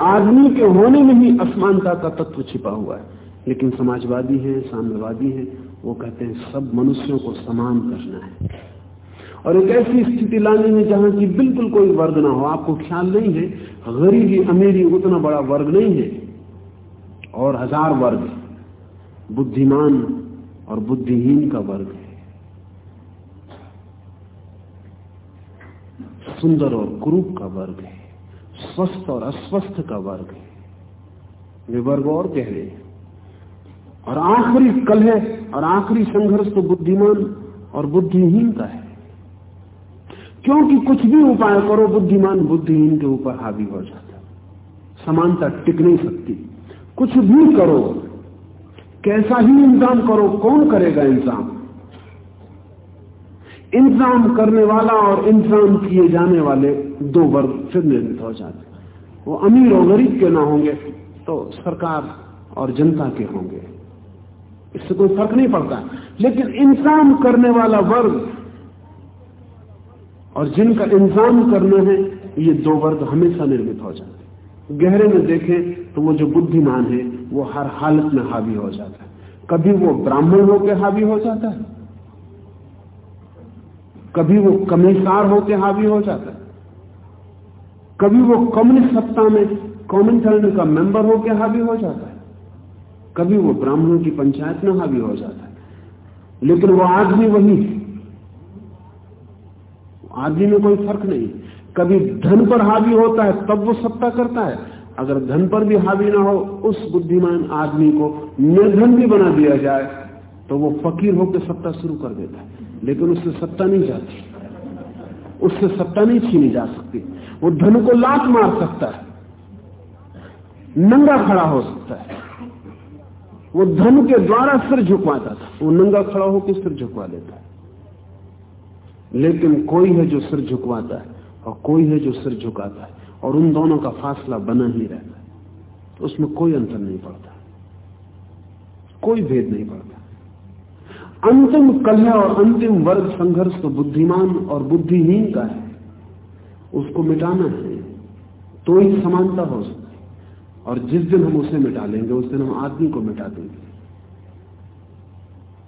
आदमी के होने में ही असमानता का तत्व छिपा हुआ है। लेकिन समाजवादी हैं, साम्यवादी हैं, वो कहते हैं, सब मनुष्यों को समान करना है। और एक ऐसी स्थिति लाने में जहाँ की बिल्कुल कोई वर्ग ना हो, आपको ख्याल नहीं है, गरीबी, अमीरी, उतना बड़ा वर्ग नहीं है। और हज़ार वर्ग बुद्धिमान और बुद्धिहीन का वर्ग है। सुंदर और कुरूप का वर्ग है। स्वस्थ और अस्वस्थ का वर्ग है। वे वर्ग और गहरे और आखिरी कलह और आखिरी संघर्ष तो बुद्धिमान और बुद्धिहीन का है। क्योंकि कुछ भी उपाय करो, बुद्धिमान बुद्धिहीन के ऊपर हावी हो जाता समानता टिक नहीं सकती। कुछ भी करो कैसा ही इंतज़ाम करो, कौन करेगा इंतज़ाम? इंतज़ाम करने वाला और इंतज़ाम किए जाने वाले दो वर्ग फिर निर्मित हो जाते वो अमीर और गरीब के ना होंगे? तो सरकार और जनता के होंगे। इससे कोई फ़र्क नहीं पड़ता। लेकिन इंतज़ाम करने वाला वर्ग और जिनका इंतज़ाम करना है, ये दो वर्ग हमेशा निर्मित हो जाते गहरे में देखें तो वो जो बुद्धिमान है, वो हर हालत में हावी हो जाता है। कभी वो ब्राह्मण होकर हावी हो जाता है? कभी वो कमिसार होकर हावी हो जाता है? कभी वो कम्युनिस्ट सत्ता में कॉमन का मेंबर होकर हावी हो जाता है? कभी वो ब्राह्मणों की पंचायत में हावी हो जाता है? लेकिन वो आदमी वही है। आदमी में कोई फ़र्क नहीं कभी धन पर हावी होता है, तब वो सत्ता करता है। अगर धन पर भी हावी ना हो, उस बुद्धिमान आदमी को निर्धन भी बना दिया जाए तो वो फकीर होकर सत्ता शुरू कर देता है। लेकिन उससे सत्ता नहीं जाती। उससे सत्ता नहीं छीनी जा सकती। वो धन को लात मार सकता है। नंगा खड़ा हो सकता है। वो धन के द्वारा सिर झुकवाता था। वो नंगा खड़ा होकर सिर झुकवा लेता है। लेकिन कोई है जो सिर झुकवाता है। और कोई है जो सिर झुकाता है और उन दोनों का फासला बना ही रहता है। तो उसमें कोई अंतर नहीं पड़ता। कोई भेद नहीं पड़ता। अंतिम कलह और अंतिम वर्ग संघर्ष तो बुद्धिमान और बुद्धिहीन का है। उसको मिटाना है। तो ही समानता हो सकती है। और जिस दिन हम उसे मिटा लेंगे, उस दिन हम आदमी को मिटा देंगे।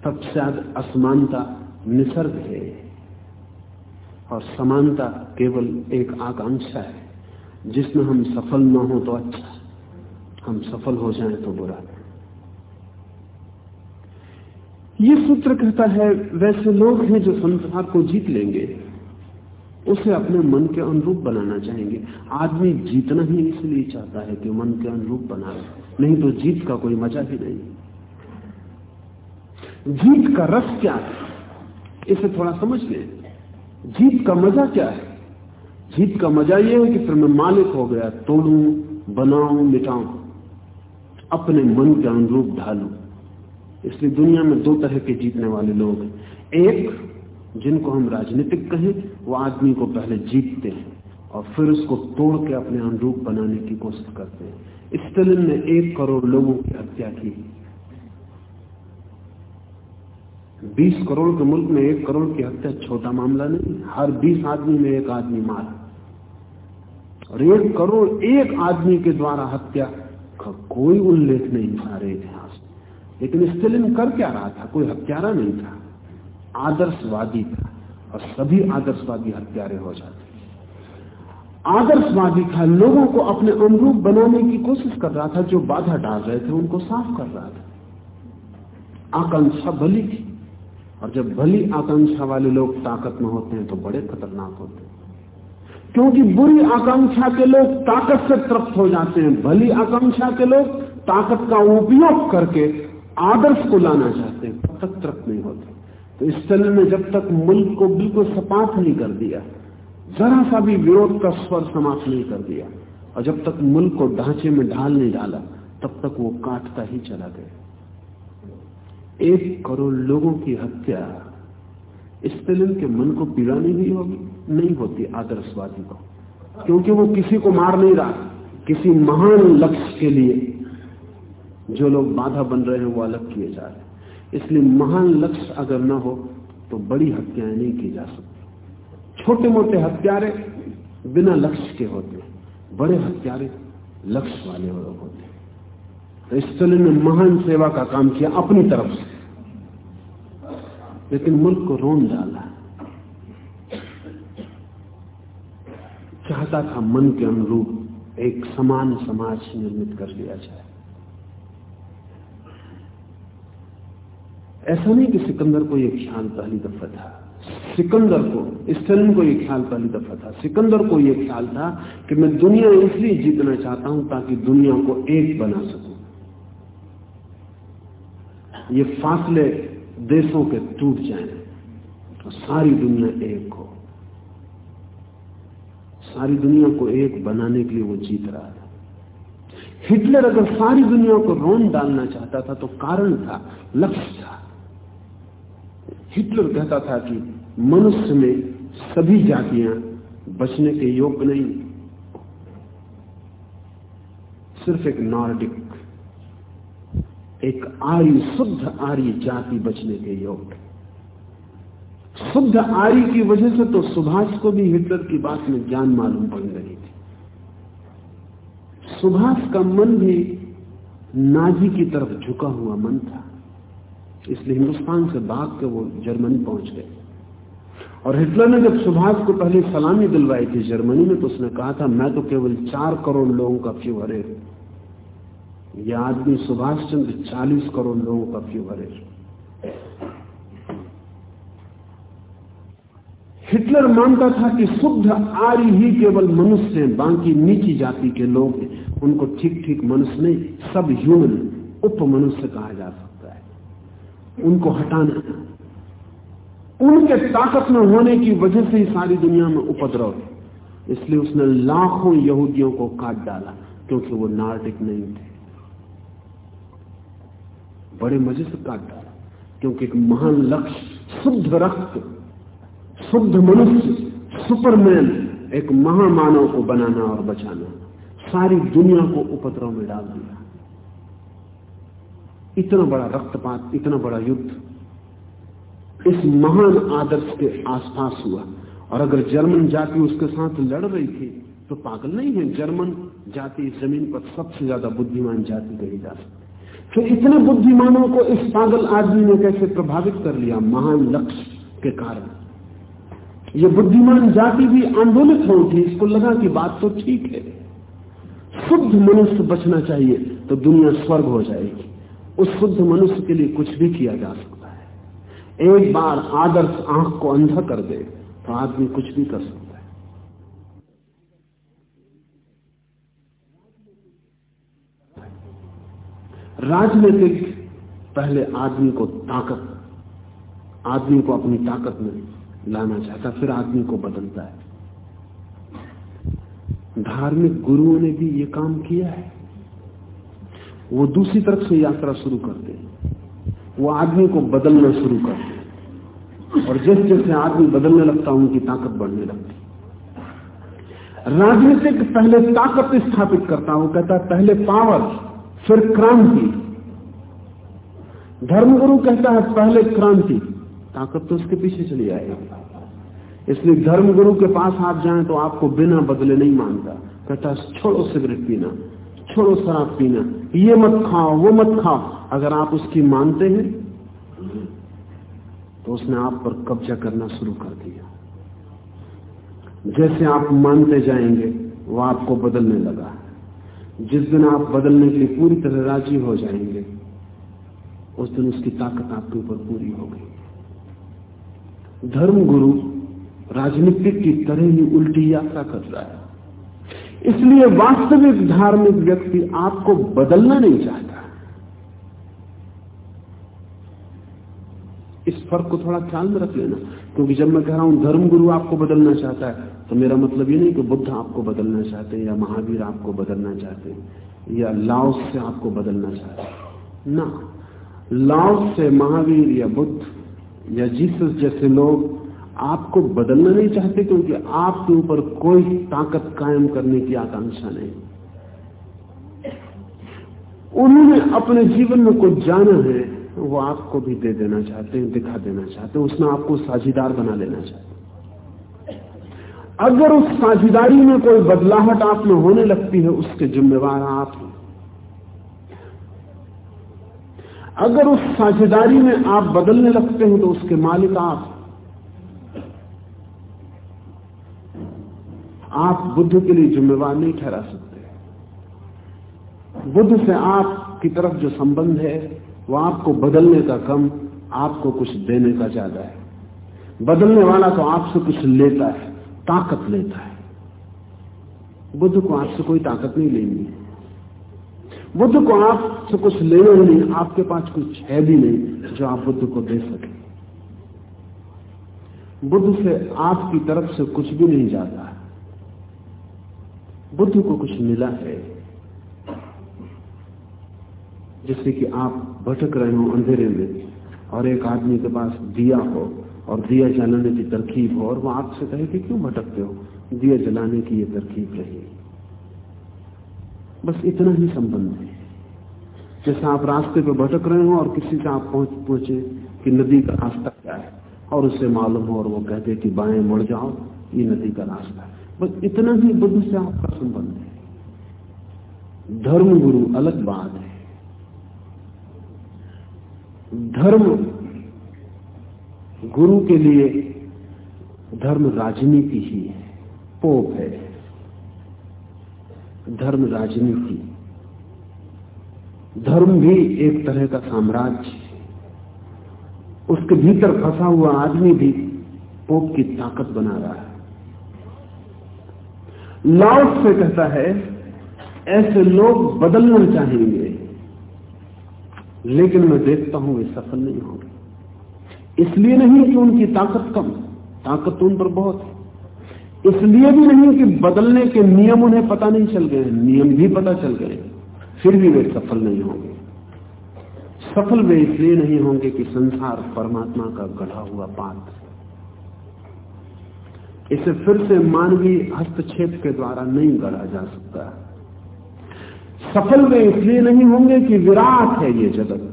तब शायद असमानता निसर्ग है। और समानता केवल एक आकांक्षा है। जिसमें हम सफल न हो तो अच्छा हम सफल हो जाएँ तो बुरा ये सूत्र कहता है, वैसे लोग हैं जो संसार को जीत लेंगे, उसे अपने मन के अनुरूप बनाना चाहेंगे। आदमी जीतना ही इसलिए चाहता है कि मन के अनुरूप बना नहीं तो जीत का कोई मज़ा ही नहीं। जीत का रस क्या है? इसे थोड़ा समझ लें। जीत का मज़ा क्या है? जीत का मज़ा यह है कि फिर मैं मालिक हो गया, तोड़ू, बनाऊ, मिटाऊ, अपने मन के अनुरूप ढालू। इसलिए दुनिया में दो तरह के जीतने वाले लोग हैं। एक, जिनको हम राजनीतिक कहें, वो आदमी को पहले जीतते हैं और फिर उसको तोड़ के अपने अनुरूप बनाने की कोशिश करते हैं। स्टेलिन ने एक करोड़ लोगों की हत्या की। बीस करोड़ के मुल्क में एक करोड़ की हत्या, छोटा मामला नहीं। हर बीस आदमी में एक आदमी मारा। और एक करोड़ एक आदमी के द्वारा हत्या का कोई उल्लेख नहीं सारे इतिहास लेकिन स्टेलिन कर क्या रहा था? कोई हत्यारा नहीं था। आदर्शवादी था। और सभी आदर्शवादी हत्यारे हो जाते आदर्शवादी था, लोगों को अपने अनुरूप बनाने की कोशिश कर रहा था। जो बाधा डाल रहे थे, उनको साफ़ कर रहा था। आकांक्षा भली थी। और जब भली आकांक्षा वाले लोग ताकत में होते हैं तो बड़े खतरनाक होते हैं। क्योंकि बुरी आकांक्षा के लोग ताकत से तृप्त हो जाते हैं। भली आकांक्षा के लोग ताकत का उपयोग करके आदर्श को लाना चाहते हैं तब तक तृप्त नहीं होते। तो इस ने जब तक मुल्क को बिल्कुल सपाट नहीं कर दिया, जरा सा भी विरोध का स्वर समाप्त नहीं कर दिया, और जब तक मुल्क को ढांचे में ढाल नहीं डाला, तब तक वो काटता ही चला गया। एक करोड़ लोगों की हत्या स्टेलिन के मन को पीड़ा नहीं हुई होगी, नहीं होती आदर्शवादी को। क्योंकि वो किसी को मार नहीं रहा, किसी महान लक्ष्य के लिए जो लोग बाधा बन रहे हैं वो अलग किए जा रहे हैं। इसलिए महान लक्ष्य अगर न हो तो बड़ी हत्याएँ नहीं की जा सकती। छोटे मोटे हत्यारे बिना लक्ष्य के होते हैं, बड़े हत्यारे लक्ष्य वाले लोग होते तो इस ने महान सेवा का काम किया अपनी तरफ़ से। लेकिन मुल्क को रोन डाला। चाहता था मन के अनुरूप एक समान समाज निर्मित कर लिया जाए। ऐसा नहीं कि सिकंदर को यह ख्याल पहली दफ़ा था। सिकंदर को, स्टलिन को यह ख्याल पहली दफ़ा था। सिकंदर को यह ख्याल था कि मैं दुनिया इसलिए जीतना चाहता हूँ ताकि दुनिया को एक बना सकूँ। ये फासले देशों के टूट जाएँ तो सारी दुनिया एक हो। सारी दुनिया को एक बनाने के लिए वो जीत रहा था। हिटलर अगर सारी दुनिया को रोन डालना चाहता था तो कारण था, लक्ष्य था। हिटलर कहता था कि मनुष्य में सभी जातियाँ बचने के योग्य नहीं। सिर्फ़ एक नॉर्डिक एक आर्य, शुद्ध आर्य जाति बचने के योग्य। शुद्ध आर्य की वजह से तो सुभाष को भी हिटलर की बात में ज्ञान मालूम पड़ रही थी। सुभाष का मन भी नाजी की तरफ़ झुका हुआ मन था। इसलिए हिंदुस्तान से भाग के वो जर्मनी पहुँच गए। और हिटलर ने जब सुभाष को पहले सलामी दिलवाई थी जर्मनी में तो उसने कहा था, मैं तो केवल चार करोड़ लोगों का फ्यूवर है। यह आदमी सुभाष चंद्र चालीस करोड़ लोगों का फ्यूवर है हिटलर मानता था कि शुद्ध आर्य ही केवल मनुष्य हैं, बाकी नीची जाति के लोग हैं। उनको ठीक ठीक मनुष्य नहीं, सब ह्यूमन उप मनुष्य कहा जा सकता है। उनको हटाना उनके ताकत में होने की वजह से ही सारी दुनिया में उपद्रव इसलिए उसने लाखों यहूदियों को काट डाला, क्योंकि वो नार्टिक नहीं थे। बड़े मज़े से काट डाला, क्योंकि एक महान लक्ष्य, शुद्ध रक्त, शुद्ध मनुष्य, सुपरमैन, एक महामानव को बनाना और बचाना, सारी दुनिया को उपद्रव में डाल दिया। इतना बड़ा रक्तपात, इतना बड़ा युद्ध, इस महान आदर्श के आसपास हुआ। और अगर जर्मन जाति उसके साथ लड़ रही थी तो पागल नहीं है। जर्मन जाति ज़मीन पर सबसे ज़्यादा बुद्धिमान जाति कही जा सकती। तो इतने बुद्धिमानों को इस पागल आदमी ने कैसे प्रभावित कर लिया महान लक्ष्य के कारण। ये बुद्धिमान जाति भी आंदोलित हो उठी इसको लगा कि बात तो ठीक है। शुद्ध मनुष्य बचना चाहिए तो दुनिया स्वर्ग हो जाएगी। उस शुद्ध मनुष्य के लिए कुछ भी किया जा सकता है। एक बार आदर्श आँख को अंधा कर दे तो आदमी कुछ भी कर सकता है राजनीतिक पहले आदमी को ताकत, आदमी को अपनी ताकत में लाना चाहता फिर आदमी को बदलता है। धार्मिक गुरुओं ने भी ये काम किया है। वो दूसरी तरफ़ से यात्रा शुरू करते हैं। वो आदमी को बदलना शुरू करते हैं। और जैसे जैसे आदमी बदलने लगता उनकी ताकत बढ़ने लगती राजनीतिक पहले ताकत स्थापित करता हूँ। कहता पहले पावर फिर क्रांति। धर्मगुरु कहता है, पहले क्रांति। ताकत तो उसके पीछे चली आएगी। इसलिए धर्मगुरु के पास आप जाएँ तो आपको बिना बदले नहीं मानता। कहता छोड़ो सिगरेट पीना, छोड़ो शराब पीना, ये मत खाओ, वो मत खाओ। अगर आप उसकी मानते हैं तो उसने आप पर कब्जा करना शुरू कर दिया। जैसे आप मानते जाएँगे, वो आपको बदलने लगा। जिस दिन आप बदलने के लिए पूरी तरह राज़ी हो जाएँगे, उस दिन उसकी ताकत आपके ऊपर पूरी हो गई। धर्म गुरु राजनीतिक की तरह ही उल्टी यात्रा कर रहा है। इसलिए वास्तविक धार्मिक व्यक्ति आपको बदलना नहीं चाहता। इस फ़र्क को थोड़ा ख्याल में रख लेना। क्योंकि जब मैं कह रहा हूँ धर्म गुरु आपको बदलना चाहता है तो मेरा मतलब ये नहीं कि बुद्ध आपको बदलना चाहते हैं या महावीर आपको बदलना चाहते हैं, या लाओस से आपको बदलना चाहते हैं। ना। लाओस से महावीर या बुद्ध या जीसस जैसे लोग आपको बदलना नहीं चाहते क्योंकि आपके ऊपर कोई ताकत कायम करने की आकांक्षा नहीं। उन्होंने अपने जीवन में कुछ जाना है वो आपको भी दे देना चाहते हैं, दिखा देना चाहते हैं, उसमें आपको साझीदार बना लेना चाहते अगर उस साझीदारी में कोई बदलाहट आप में होने लगती है, उसके जिम्मेवार आप हैं। अगर उस साझेदारी में आप बदलने लगते हैं तो उसके मालिक आप आप बुद्ध के लिए जिम्मेवार नहीं ठहरा सकते। बुद्ध से आप की तरफ़ जो संबंध है वो आपको बदलने का कम, आपको कुछ देने का ज़्यादा है। बदलने वाला तो आपसे कुछ लेता है, ताकत लेता है। बुद्ध को आपसे कोई ताकत नहीं लेनी है। बुद्ध को आपसे कुछ लेना ही नहीं, आपके पास कुछ है भी नहीं जो आप बुद्ध को दे सके। बुद्ध से आपकी तरफ़ से कुछ भी नहीं जाता। बुद्ध को कुछ मिला है। जिससे कि आप भटक रहे हो अंधेरे में और एक आदमी के पास दिया हो और दिया जलाने की तरकीब हो और वो आपसे कहे कि क्यों भटकते हो? दिया जलाने की ये तरकीब रही। बस इतना ही संबंध है। जैसे आप रास्ते पे भटक रहे हो और किसी से आप पहुँच पहुँचे कि नदी का रास्ता क्या है और उससे मालूम हो और वो कहते कि बाएँ मुड़ जाओ, ये नदी का रास्ता है। बस इतना ही बुद्ध से आपका संबंध है। धर्म गुरु अलग बात है। धर्म गुरु के लिए धर्म राजनीति ही है, पोप है। धर्म राजनीति। धर्म भी एक तरह का साम्राज्य उसके भीतर फंसा हुआ आदमी भी पोप की ताकत बना रहा है। लाउस से कहता है, ऐसे लोग बदलना चाहेंगे। लेकिन मैं देखता हूँ वे सफल नहीं होंगे इसलिए नहीं कि उनकी ताकत कम, ताकत उन पर बहुत है। इसलिए भी नहीं कि बदलने के नियम उन्हें पता नहीं चल गए नियम भी पता चल गए फिर भी वे सफल नहीं होंगे। सफल वे इसलिए नहीं होंगे कि संसार परमात्मा का गढ़ा हुआ पात्र इसे फिर से मानवीय हस्तक्षेप के द्वारा नहीं गढ़ा जा सकता। सफल वे इसलिए नहीं होंगे कि विराट है ये जगत।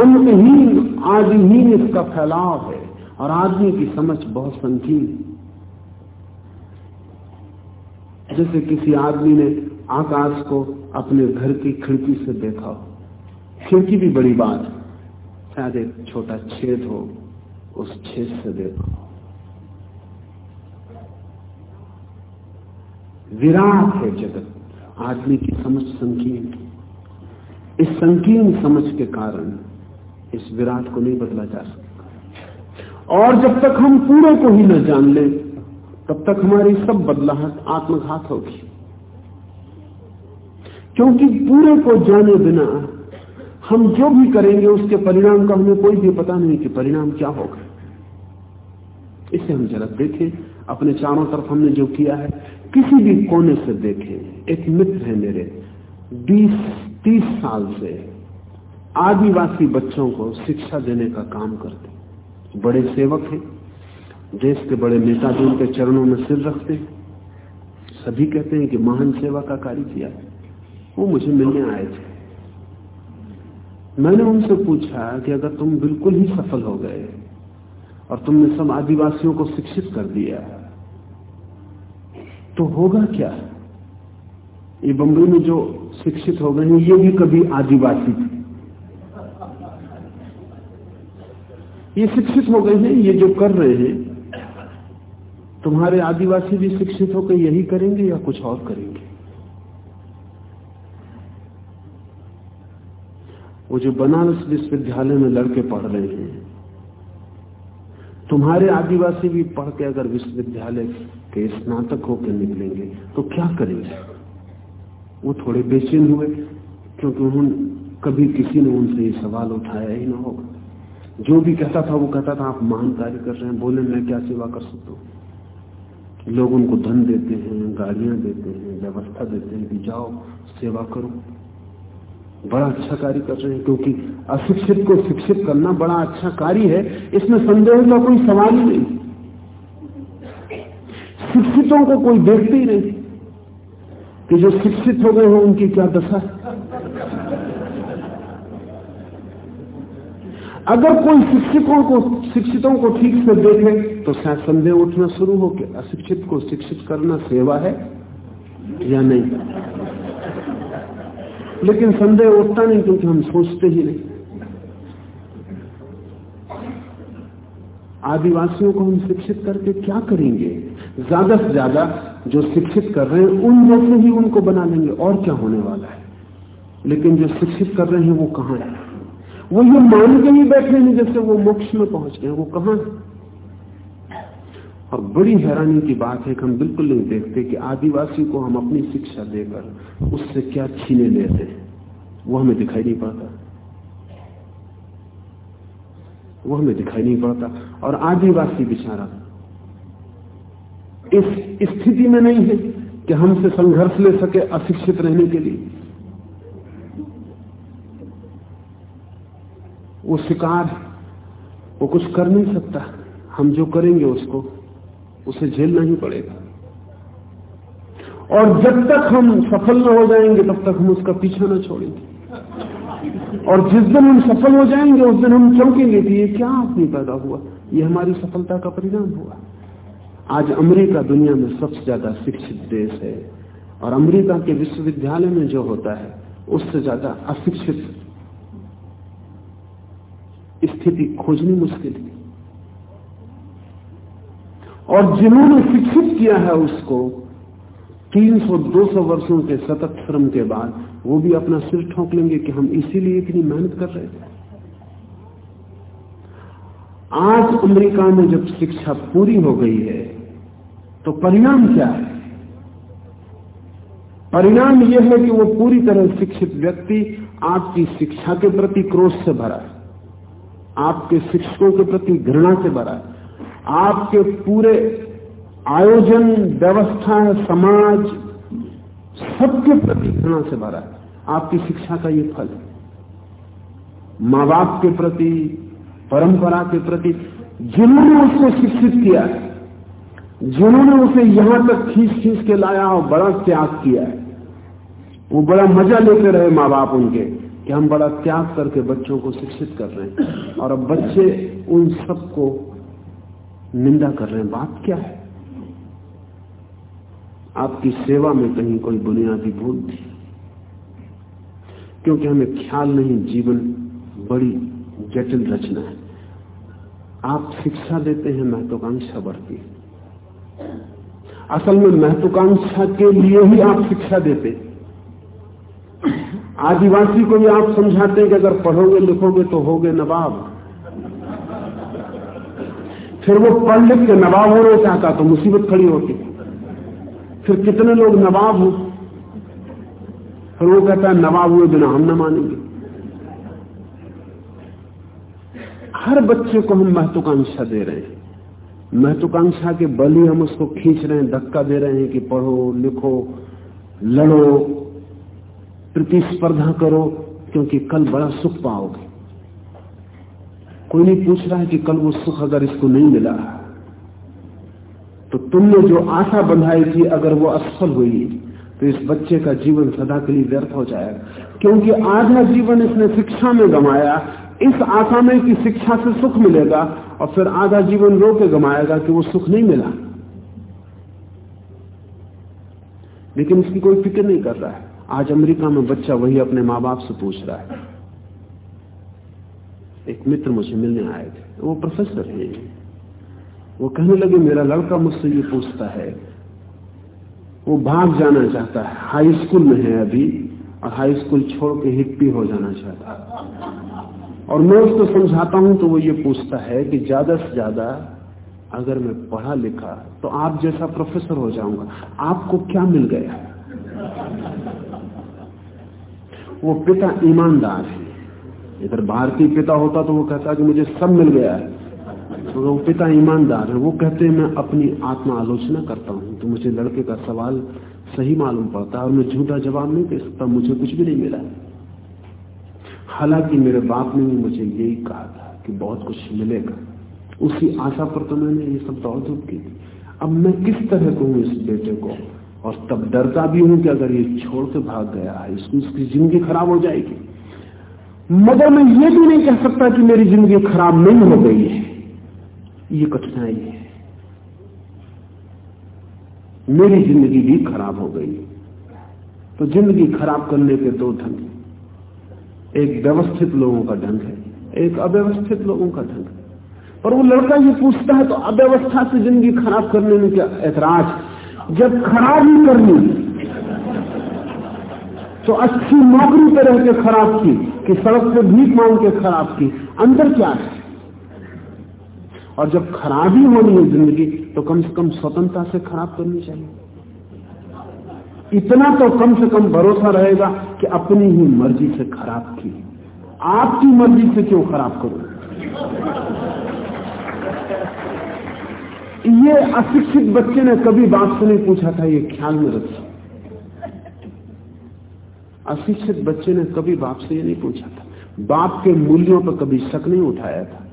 अंतहीन आदिहीन इसका फैलाव है, और आदमी की समझ बहुत संकीर्ण जैसे किसी आदमी ने आकाश को अपने घर की खिड़की से देखा हो। खिड़की भी बड़ी बात शायद एक छोटा छेद हो, उस छेद से देखो विराट है जगत। आदमी की समझ संकीर्ण इस संकीर्ण समझ के कारण इस विराट को नहीं बदला जा सकता। और जब तक हम पूरे को ही न जान ले, तब तक हमारी सब बदलाहट आत्मघात होगी। क्योंकि पूरे को जाने बिना हम जो भी करेंगे, उसके परिणाम का हमें कोई भी पता नहीं कि परिणाम क्या होगा। इसे हम जरा देखें। अपने चारों तरफ़ हमने जो किया है किसी भी कोने से देखें, एक मित्र है मेरे 20 30 साल से आदिवासी बच्चों को शिक्षा देने का काम करते बड़े सेवक हैं, देश के बड़े नेता भी उनके चरणों में सिर रखते सभी कहते हैं कि महान सेवा का कार्य किया। वो मुझे मिलने आए थे। मैंने उनसे पूछा कि अगर तुम बिल्कुल ही सफल हो गए और तुमने सब आदिवासियों को शिक्षित कर दिया तो होगा क्या? ये बम्बई में जो शिक्षित हो गए हैं, ये भी कभी आदिवासी थे। ये शिक्षित हो गए हैं, ये जो कर रहे हैं, तुम्हारे आदिवासी भी शिक्षित होकर यही करेंगे या कुछ और करेंगे? वो जो बनारस विश्वविद्यालय में लड़के पढ़ रहे हैं, तुम्हारे आदिवासी भी पढ़ के अगर विश्वविद्यालय के स्नातक होकर निकलेंगे तो क्या करेंगे? वो थोड़े बेचैन हुए, क्योंकि उन्होंने कभी किसी ने उनसे ये सवाल उठाया ही ना होगा। जो भी कहता था, वो कहता था, आप महान कार्य कर रहे हैं। बोले, मैं क्या सेवा कर सकता हूँ? लोग उनको धन देते हैं, गाड़ियाँ देते हैं, व्यवस्था देते हैं कि जाओ, सेवा करो। बड़ा अच्छा कार्य कर रहे हैं, क्योंकि अशिक्षित को शिक्षित करना बड़ा अच्छा कार्य है। इसमें संदेह का कोई सवाल ही नहीं। शिक्षितों को कोई देखते ही नहीं कि जो शिक्षित हो गए हो, उनकी क्या दशा? अगर कोई शिक्षकों को, शिक्षितों को ठीक से देखे तो शायद संदेह उठना शुरू हो कि अशिक्षित को शिक्षित करना सेवा है या नहीं? लेकिन संदेह उठता नहीं क्योंकि हम सोचते ही नहीं। आदिवासियों को हम शिक्षित करके क्या करेंगे? ज़्यादा से ज़्यादा जो शिक्षित कर रहे हैं, उन जैसे ही उनको बना लेंगे। और क्या होने वाला है? लेकिन जो शिक्षित कर रहे हैं, वो कहाँ है? वो ये मान के ही बैठे हैं जैसे वो मोक्ष में पहुँच गए वो कहाँ है? और बड़ी हैरानी की बात है कि हम बिल्कुल नहीं देखते कि आदिवासी को हम अपनी शिक्षा देकर उससे क्या छीने लेते हैं। वो हमें दिखाई नहीं पड़ता। वो हमें दिखाई नहीं पड़ता। और आदिवासी बेचारा इस स्थिति में नहीं है कि हमसे संघर्ष ले सके अशिक्षित रहने के लिए। वो शिकार वो कुछ कर नहीं सकता। हम जो करेंगे उसको, उसे झेलना ही पड़ेगा। और जब तक हम सफल न हो जाएँगे, तब तक हम उसका पीछा न छोड़ेंगे। और जिस दिन हम सफल हो जाएँगे, उस दिन हम चौंकेंगे कि ये क्या आदमी पैदा हुआ? ये हमारी सफलता का परिणाम हुआ। आज अमेरिका दुनिया में सबसे ज़्यादा शिक्षित देश है और अमेरिका के विश्वविद्यालय में जो होता है, उससे ज़्यादा अशिक्षित स्थिति खोजनी मुश्किल है। और जिन्होंने शिक्षित किया है उसको 300-200 वर्षों के सतत श्रम के बाद, वो भी अपना सिर ठोक लेंगे कि हम इसीलिए इतनी मेहनत कर रहे थे। आज अमेरिका में जब शिक्षा पूरी हो गई है तो परिणाम क्या है? परिणाम यह है कि वो पूरी तरह शिक्षित व्यक्ति आपकी शिक्षा के प्रति क्रोध से भरा है। आपके शिक्षकों के प्रति घृणा से भरा है। आपके पूरे आयोजन, व्यवस्था, समाज, सबके प्रति घृणा से भरा है। आपकी शिक्षा का ये फल है। माँ बाप के प्रति, परंपरा के प्रति जिन्होंने उसको शिक्षित किया है जिन्होंने उसे यहाँ तक खींच खींच के लाया और बड़ा त्याग किया है। वो बड़ा मज़ा लेते रहे माँ बाप उनके कि हम बड़ा त्याग करके बच्चों को शिक्षित कर रहे हैं। और अब बच्चे उन सबको निंदा कर रहे हैं। बात क्या है? आपकी सेवा में कहीं कोई बुनियादी भूल थी? क्योंकि हमें ख्याल नहीं, जीवन बड़ी जटिल रचना है। आप शिक्षा देते हैं, महत्वाकांक्षा बढ़ती है। असल में महत्वाकांक्षा के लिए ही आप शिक्षा देते। आदिवासी को भी आप समझाते हैं कि अगर पढ़ोगे लिखोगे तो होगे नवाब। फिर वो पढ़ लिख के नवाब होना चाहता तो मुसीबत खड़ी होती। फिर कितने लोग नवाब हो? फिर वो कहता है, नवाब हुए बिना हम न मानेंगे। हर बच्चे को हम महत्वाकांक्षा दे रहे हैं। महत्वाकांक्षा के बल ही हम उसको खींच रहे हैं, धक्का दे रहे हैं कि पढ़ो, लिखो, लड़ो, प्रतिस्पर्धा करो, क्योंकि कल बड़ा सुख पाओगे। कोई नहीं पूछ रहा है कि कल वो सुख अगर इसको नहीं मिला। तो तुमने जो आशा बंधाई थी, अगर वो असफल हुई तो इस बच्चे का जीवन सदा के लिए व्यर्थ हो जाएगा। क्योंकि आधा जीवन इसने शिक्षा में गमाया, इस आशा में कि शिक्षा से सुख मिलेगा और फिर आधा जीवन रो के गमाएगा कि वो सुख नहीं मिला। लेकिन इसकी कोई फ़िक्र नहीं कर रहा है। आज अमेरिका में बच्चा वही अपने माँ बाप से पूछ रहा है। एक मित्र मुझे मिलने आए थे। वो प्रोफेसर है। वो कहने लगे, मेरा लड़का मुझसे ये पूछता है, वो भाग जाना चाहता है। हाई स्कूल में है अभी। और हाई स्कूल छोड़ के हिप्पी हो जाना चाहता और मैं उसको समझाता हूँ तो वो ये पूछता है कि ज़्यादा से ज़्यादा अगर मैं पढ़ा लिखा तो आप जैसा प्रोफेसर हो जाऊँगा, आपको क्या मिल गया? वो पिता ईमानदार है। इधर भारतीय पिता होता तो वो कहता कि मुझे सब मिल गया है। तो वो पिता ईमानदार है। वो कहते हैं, मैं अपनी आत्मा आलोचना करता हूँ तो मुझे लड़के का सवाल सही मालूम पड़ता है और मैं झूठा जवाब नहीं दे सकता, मुझे कुछ भी नहीं मिला। हालाँकि मेरे बाप ने भी मुझे यही कहा था कि बहुत कुछ मिलेगा। उसी आशा पर तो मैंने ये सब दौड़ धूप की अब मैं किस तरह कहूँ इस बेटे को? और तब डरता भी हूँ कि अगर ये छोड़ के भाग गया इसकी उसकी ज़िंदगी खराब हो जाएगी। मगर मैं ये भी नहीं कह सकता कि मेरी ज़िंदगी खराब नहीं हो गई है। ये कठिनाई है। मेरी ज़िंदगी भी खराब हो गई। तो ज़िंदगी खराब करने के दो ढंग एक व्यवस्थित लोगों का ढंग है, एक अव्यवस्थित लोगों का ढंग है। पर वो लड़का ये पूछता है तो अव्यवस्था से ज़िंदगी खराब करने में क्या ऐतराज? जब खराब ही करनी तो अच्छी नौकरी पे रह के खराब की, कि सड़क पे भीख मांग के खराब की। अंदर क्या है? और जब खराबी होनी है ज़िंदगी तो कम से कम स्वतंत्रता से खराब करनी चाहिए। इतना तो कम से कम भरोसा रहेगा कि अपनी ही मर्ज़ी से खराब की। आपकी मर्ज़ी से क्यों खराब करो? ये अशिक्षित बच्चे ने कभी बाप से नहीं पूछा था, ये ख्याल में रखिए। अशिक्षित बच्चे ने कभी बाप से ये नहीं पूछा था। बाप के मूल्यों पर कभी शक नहीं उठाया था।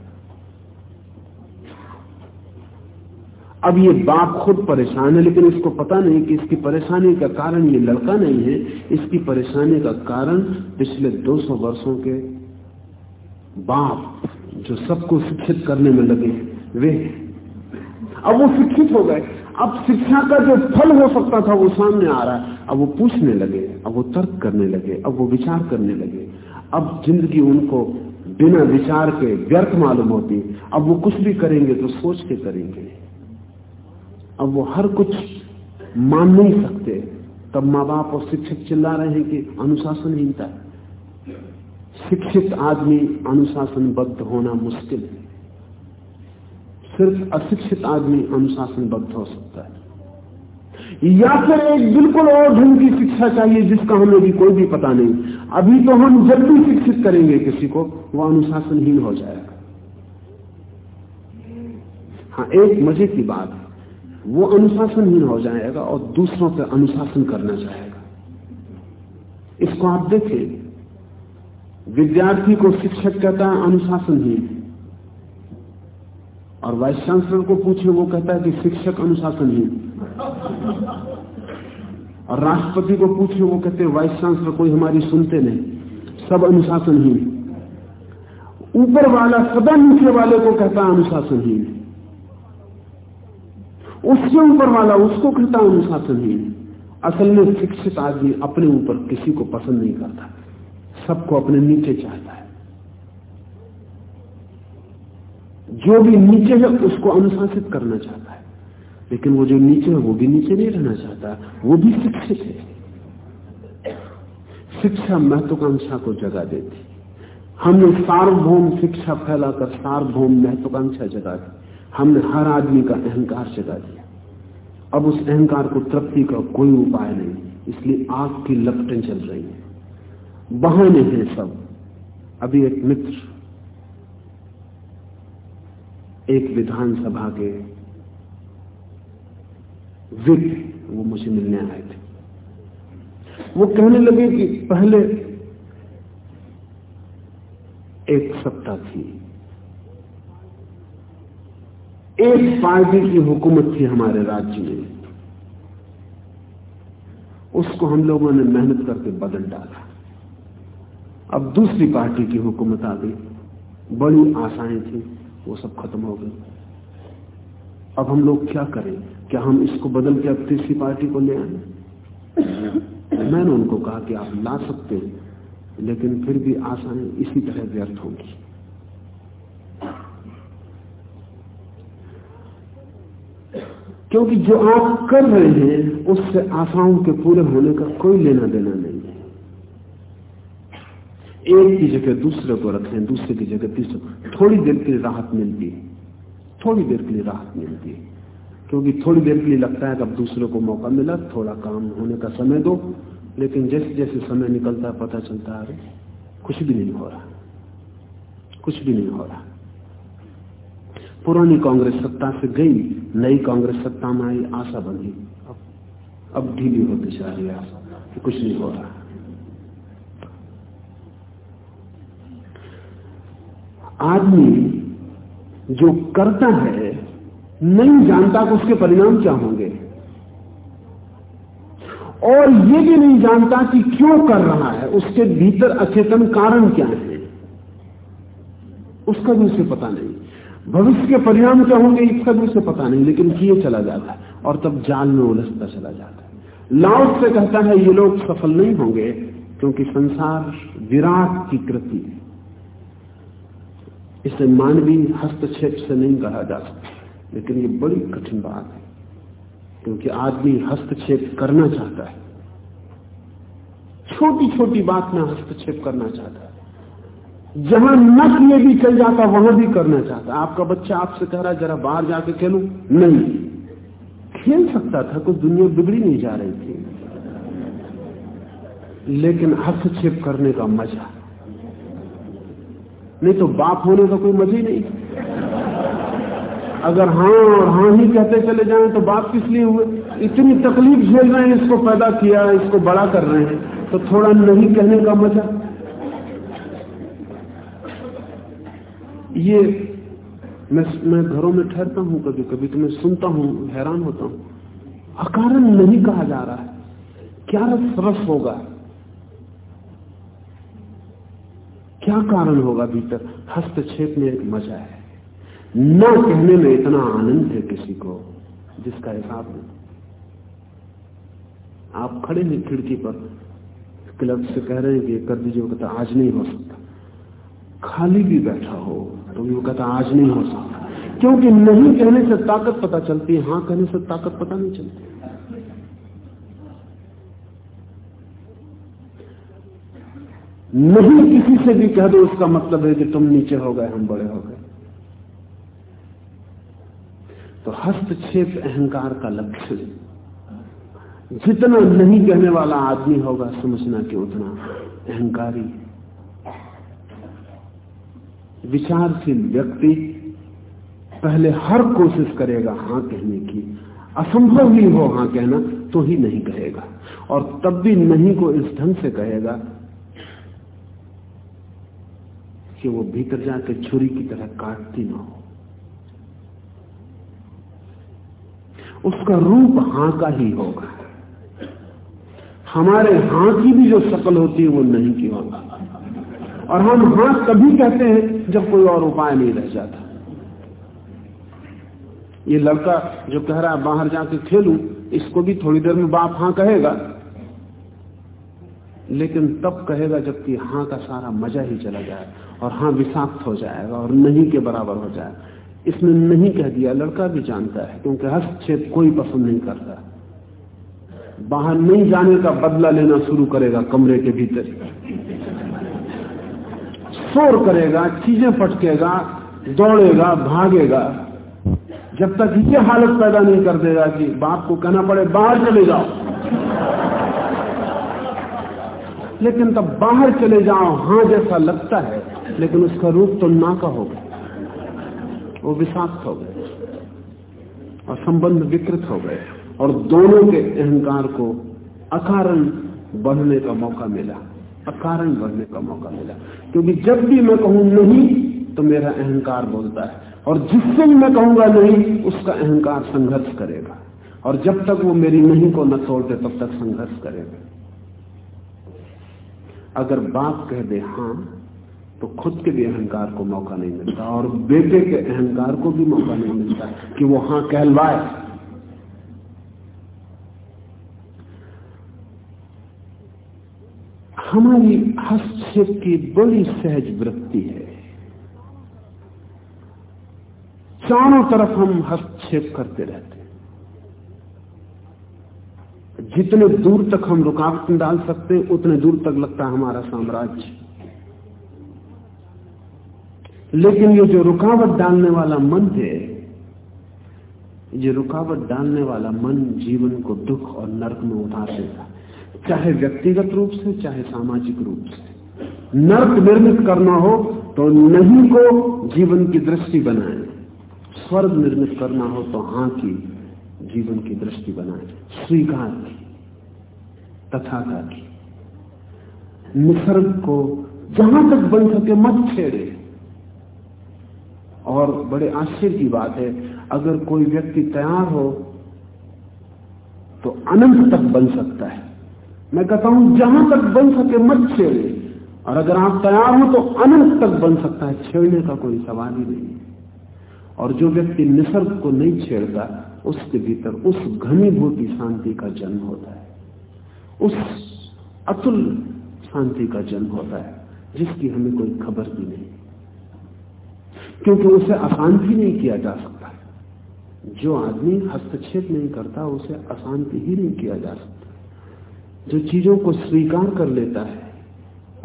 अब ये बाप खुद परेशान है, लेकिन इसको पता नहीं कि इसकी परेशानी का कारण ये लड़का नहीं है, इसकी परेशानी का कारण पिछले 200 वर्षों के बाप जो सबको शिक्षित करने में लगे वे अब वो शिक्षित हो गए। अब शिक्षा का जो फल हो सकता था वो सामने आ रहा है। अब वो पूछने लगे, अब वो तर्क करने लगे, अब वो विचार करने लगे। अब ज़िंदगी उनको बिना विचार के व्यर्थ मालूम होती। अब वो कुछ भी करेंगे तो सोच के करेंगे। अब वो हर कुछ मान नहीं सकते। तब माँ बाप और शिक्षक चिल्ला रहे हैं कि अनुशासनहीनता। शिक्षित आदमी अनुशासनबद्ध होना मुश्किल है। सिर्फ़ अशिक्षित आदमी अनुशासनबद्ध हो सकता है। या फिर एक बिल्कुल और ढंग की शिक्षा चाहिए जिसका हमें भी कोई भी पता नहीं। अभी तो हम जब भी शिक्षित करेंगे किसी को, वो अनुशासनहीन हो जाएगा। हाँ एक मज़े की बात है। वो अनुशासनहीन हो जाएगा और दूसरों पर अनुशासन करना चाहेगा। इसको आप देखें। विद्यार्थी को शिक्षक कहता है अनुशासनहीन और वाइस चांसलर को पूछे, वो कहता है कि शिक्षक अनुशासनहीन और राष्ट्रपति को पूछे, वो कहते हैं, वाइस चांसलर कोई हमारी सुनते नहीं। सब अनुशासनहीन ऊपर वाला सदा नीचे वाले को कहता है अनुशासनहीन उससे ऊपर वाला उसको कहता अनुशासनहीन असल में शिक्षित आदमी अपने ऊपर किसी को पसंद नहीं करता। सबको अपने नीचे चाहता है। जो भी नीचे है, उसको अनुशासित करना चाहता है। लेकिन वो जो नीचे है, वो भी नीचे नहीं रहना चाहता। वो भी शिक्षित है। शिक्षा महत्वाकांक्षा को जगा देती। हमने सार्वभौम शिक्षा फैलाकर सार्वभौम महत्वाकांक्षा जगा दी। हमने हर आदमी का अहंकार जगा दिया। अब उस अहंकार को तृप्ति का कोई उपाय नहीं। इसलिए आग की लपटें चल रही हैं। बहाने हैं सब। अभी एक मित्र, एक विधानसभा के विप, वो मुझे मिलने आए थे। वो कहने लगे कि पहले एक सप्ताह थी। एक पार्टी की हुकूमत थी हमारे राज्य में। उसको हम लोगों ने मेहनत करके बदल डाला। अब दूसरी पार्टी की हुकूमत आ गई। बड़ी आशाएँ थी, वो सब खत्म हो गई। अब हम लोग क्या करें? क्या हम इसको बदल के अब तीसरी पार्टी को ले आए? मैंने उनको कहा कि आप ला सकते हैं, लेकिन फिर भी आशाएँ इसी तरह व्यर्थ होंगी। क्योंकि जो आप कर रहे हैं, उससे आशाओं के पूरे होने का कोई लेना देना नहीं है। एक की जगह दूसरे को रखें, दूसरे की जगह तीसरे थोड़ी देर के लिए राहत मिलती है। थोड़ी देर के लिए राहत मिलती है। क्योंकि थोड़ी देर के लिए लगता है कि अब दूसरे को मौका मिला, थोड़ा काम होने का समय दो। लेकिन जैसे जैसे समय निकलता है, पता चलता है कुछ भी नहीं हो रहा। कुछ भी नहीं हो रहा। पुरानी कांग्रेस सत्ता से गई, नई कांग्रेस सत्ता में आई, आशा बनी। अब ढीली होती जा रही आशा कुछ नहीं हो रहा। आदमी जो करता है, नहीं जानता कि उसके परिणाम क्या होंगे। और ये भी नहीं जानता कि क्यों कर रहा है, उसके भीतर अचेतन कारण क्या है। उसका भी उसे पता नहीं। भविष्य के परिणाम क्या होंगे इसका उसे पता नहीं, लेकिन किए चला जाता है, और तब जाल में उलझता चला जाता है। लाउट से कहता है, ये लोग सफल नहीं होंगे, क्योंकि संसार विराट की कृति है। इसे मानवीय हस्तक्षेप से नहीं कहा जा सकता, लेकिन ये बड़ी कठिन बात है, क्योंकि आदमी हस्तक्षेप करना चाहता है। छोटी छोटी बात में हस्तक्षेप करना चाहता है। जहाँ न में भी चल जाता, वहाँ भी करना चाहता। आपका बच्चा आपसे कह रहा जरा बाहर जाके खेलू। नहीं। खेल सकता था, कुछ दुनिया बिगड़ी नहीं जा रही थी। लेकिन हस्तक्षेप करने का मज़ा। नहीं तो बाप होने का कोई मज़ा ही नहीं। अगर हाँ और हाँ ही कहते चले जाएँ तो बाप किस लिए हुए? इतनी तकलीफ़ झेल रहे हैं, इसको पैदा किया, इसको बड़ा कर रहे हैं तो थोड़ा नहीं कहने का मज़ा। ये मैं मैं घरों में ठहरता हूँ कभी कभी तो मैं सुनता हूँ, हैरान होता हूँ। अकारण नहीं कहा जा रहा है। क्या रस रस होगा? क्या कारण होगा भीतर? हस्तक्षेप में एक मज़ा है। न कहने में इतना आनंद है किसी को, जिसका हिसाब नहीं। आप खड़े हैं खिड़की पर। क्लब से कह रहे हैं कि कर दीजिए आज नहीं हो सकता। खाली भी बैठा हो। तो वो कहता आज नहीं हो सकता। क्योंकि नहीं कहने से ताकत पता चलती है हाँ कहने से ताकत पता नहीं चलती। नहीं किसी से भी कह दो, उसका मतलब है कि तुम नीचे हो गए, हम बड़े हो गए। तो हस्तक्षेप, अहंकार का लक्ष्य जितना नहीं कहने वाला आदमी होगा, समझना कि उतना अहंकारी विचारशील व्यक्ति पहले हर कोशिश करेगा हाँ कहने की। असंभव ही हो हाँ कहना तो ही नहीं कहेगा। और तब भी नहीं को इस ढंग से कहेगा कि वो भीतर जाके छुरी की तरह काटती ना हो। उसका रूप हाँ का ही होगा। हमारे हाँ की भी जो शकल होती है, वो नहीं की होगा। और हम हाँ कभी कहते हैं जब कोई और उपाय नहीं रह जाता। ये लड़का जो कह रहा है, बाहर जाके खेलूं, इसको भी थोड़ी देर में बाप हाँ कहेगा। लेकिन तब कहेगा जबकि हाँ का सारा मज़ा ही चला जाए और हाँ विषाक्त हो जाएगा और नहीं के बराबर हो जाएगा इसने नहीं कह दिया, लड़का भी जानता है, क्योंकि हस्तक्षेप कोई पसंद नहीं करता। बाहर नहीं जाने का बदला लेना शुरू करेगा कमरे के भीतर। शोर करेगा, चीज़ें फटकेगा, दौड़ेगा, भागेगा। जब तक ये हालत पैदा नहीं कर देगा कि बाप को कहना पड़े, बाहर चले जाओ। लेकिन तब बाहर चले जाओ, हाँ जैसा लगता है, लेकिन उसका रूप तो ना का होगा वो विषाक्त हो गए और संबंध विकृत हो गए और दोनों के अहंकार को अकारण बढ़ने का मौका मिला। अकारण बढ़ने का मौका मिला। क्योंकि जब भी मैं कहूँ नहीं तो मेरा अहंकार बोलता है। और जिससे भी मैं कहूँगा नहीं, उसका अहंकार संघर्ष करेगा। और जब तक वो मेरी नहीं को न तोड़ते तब तक संघर्ष करेगा। अगर बाप कह दे हाँ तो खुद के भी अहंकार को मौका नहीं मिलता। और बेटे के अहंकार को भी मौका नहीं मिलता कि वो हाँ कहलवाए। हमारी हस्तक्षेप की बड़ी सहज वृत्ति है। चारों तरफ़ हम हस्तक्षेप करते रहते हैं। जितने दूर तक हम रुकावट डाल सकते हैं उतने दूर तक लगता है हमारा साम्राज्य। लेकिन ये जो रुकावट डालने वाला मन है, ये रुकावट डालने वाला मन जीवन को दुख और नरक में उतार देता चाहे व्यक्तिगत रूप से, चाहे सामाजिक रूप से। नर्क निर्मित करना हो तो नहीं को जीवन की दृष्टि बनाए। स्वर्ग निर्मित करना हो तो हाँ की जीवन की दृष्टि बनाए। स्वीकार की तथाता की। निसर्ग को जहाँ तक बन सके मत छेड़े। और बड़े आश्चर्य की बात है, अगर कोई व्यक्ति तैयार हो तो अनंत तक बन सकता है। मैं कहता हूँ, जहाँ तक बन सके मत छेड़े। और अगर आप तैयार हो तो अनंत तक बन सकता है, छेड़ने का कोई सवाल ही नहीं। और जो व्यक्ति निसर्ग को नहीं छेड़ता, उसके भीतर उस घनीभूति शांति का जन्म होता है। उस अतुल शांति का जन्म होता है, जिसकी हमें कोई खबर भी नहीं। क्योंकि उसे अशांति नहीं किया जा सकता जो आदमी हस्तक्षेप नहीं करता, उसे अशांति ही नहीं किया जा सकता। जो चीज़ों को स्वीकार कर लेता है,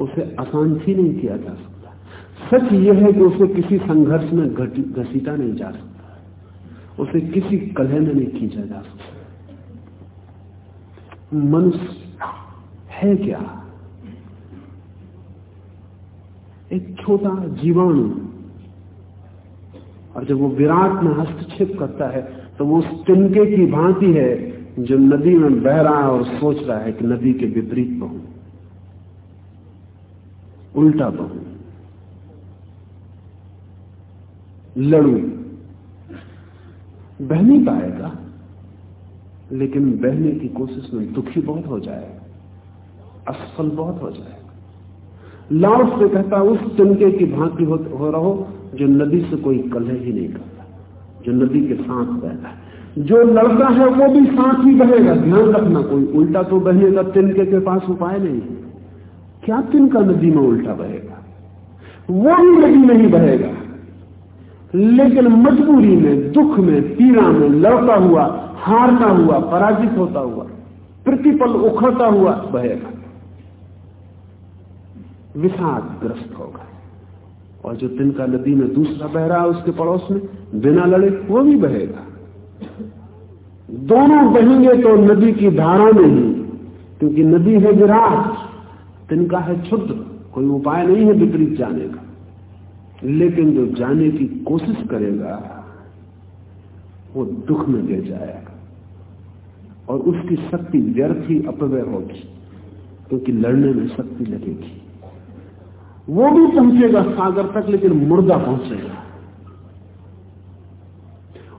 उसे अशांति नहीं किया जा सकता। सच यह है कि उसे किसी संघर्ष में घसीटा नहीं जा सकता। उसे किसी कलह में नहीं खींचा जा सकता। मनुष्य है क्या? एक छोटा जीवाणु, और जब वो विराट में हस्तक्षेप करता है तो वो तिनके की भांति है जो नदी में बह रहा है और सोच रहा है कि नदी के विपरीत बहू उल्टा बहू लड़ू। बह नहीं पाएगा लेकिन बहने की कोशिश में दुखी बहुत हो जाएगा असफल बहुत हो जाएगा। लाउड से कहता उस तिनके की भांति हो, हो रहो जो नदी से कोई कलह ही नहीं करता जो नदी के साथ बहता है। जो लड़का है वो भी साथ ही बहेगा। ध्यान रखना, कोई उल्टा तो बहने का तिनके के पास उपाय नहीं क्या तिनका नदी में उल्टा बहेगा? वो भी नदी नहीं बहेगा। लेकिन मजबूरी में, दुख में, पीड़ा में लड़ता हुआ, हारता हुआ, पराजित होता हुआ, प्रतिपल उखड़ता हुआ बहेगा। विषाद ग्रस्त होगा। और जो तिनका नदी में दूसरा बह रहा है उसके पड़ोस में, बिना लड़े, वो भी बहेगा। दोनों बहेंगे तो नदी की धारा में ही, क्योंकि नदी है विराट, तिनका है क्षुद्र, कोई उपाय नहीं है विपरीत जाने का। लेकिन जो जाने की कोशिश करेगा, वो दुख में गिर जाएगा। और उसकी शक्ति व्यर्थ ही अपव्यय होगी, क्योंकि लड़ने में शक्ति लगेगी। वो भी पहुंचेगा सागर तक, लेकिन मुर्दा पहुंचेगा।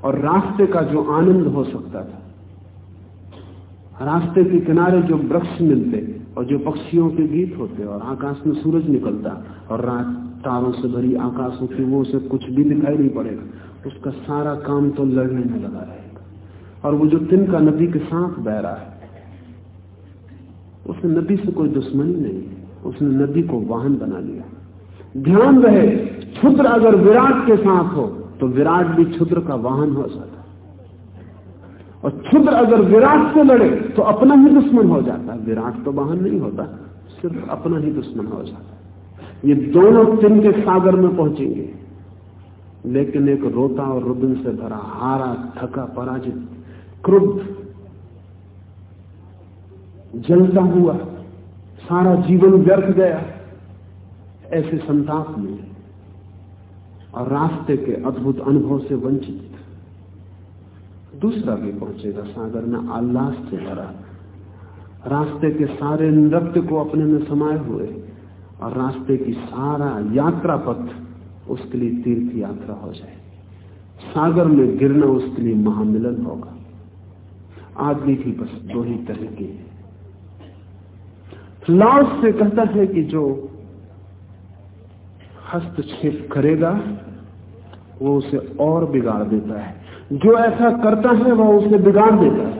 और रास्ते का जो आनंद हो सकता था। रास्ते के किनारे जो वृक्ष मिलते और जो पक्षियों के गीत होते और आकाश में सूरज निकलता और रात तारों से भरी आकाश होती, वो उसे कुछ भी दिखाई नहीं पड़ेगा। उसका सारा काम तो लड़ने में लगा रहेगा। और वो जो तिनका नदी के साथ बह रहा है, उसने नदी से कोई दुश्मनी नहीं, उसने नदी को वाहन बना लिया। ध्यान रहे क्षुद्र अगर विराट के साथ हो तो विराट भी क्षुद्र का वाहन हो जाता और क्षुद्र अगर विराट से लड़े तो अपना ही दुश्मन हो जाता है। विराट तो वाहन नहीं होता, सिर्फ़ अपना ही दुश्मन हो जाता ये दोनों दिन के सागर में पहुँचेंगे। लेकिन एक रोता और रुदन से भरा हारा थका पराजित, क्रुद्ध, जलता हुआ, सारा जीवन व्यर्थ गया। ऐसे संताप में और रास्ते के अद्भुत अनुभव से वंचित दूसरा भी पहुंचेगा सागर में आल्लास से भरा। रास्ते के सारे नृत्य को अपने में समाये हुए और रास्ते की सारा यात्रा पथ उसके लिए तीर्थ यात्रा हो जाए। सागर में गिरना उसके लिए महामिलन होगा। आदमी की बस दो ही तरह की हैं। लाओस से कहता है कि जो हस्तक्षेप करेगा, वो उसे और बिगाड़ देता है। जो ऐसा करता है, वह उसे बिगाड़ देता है।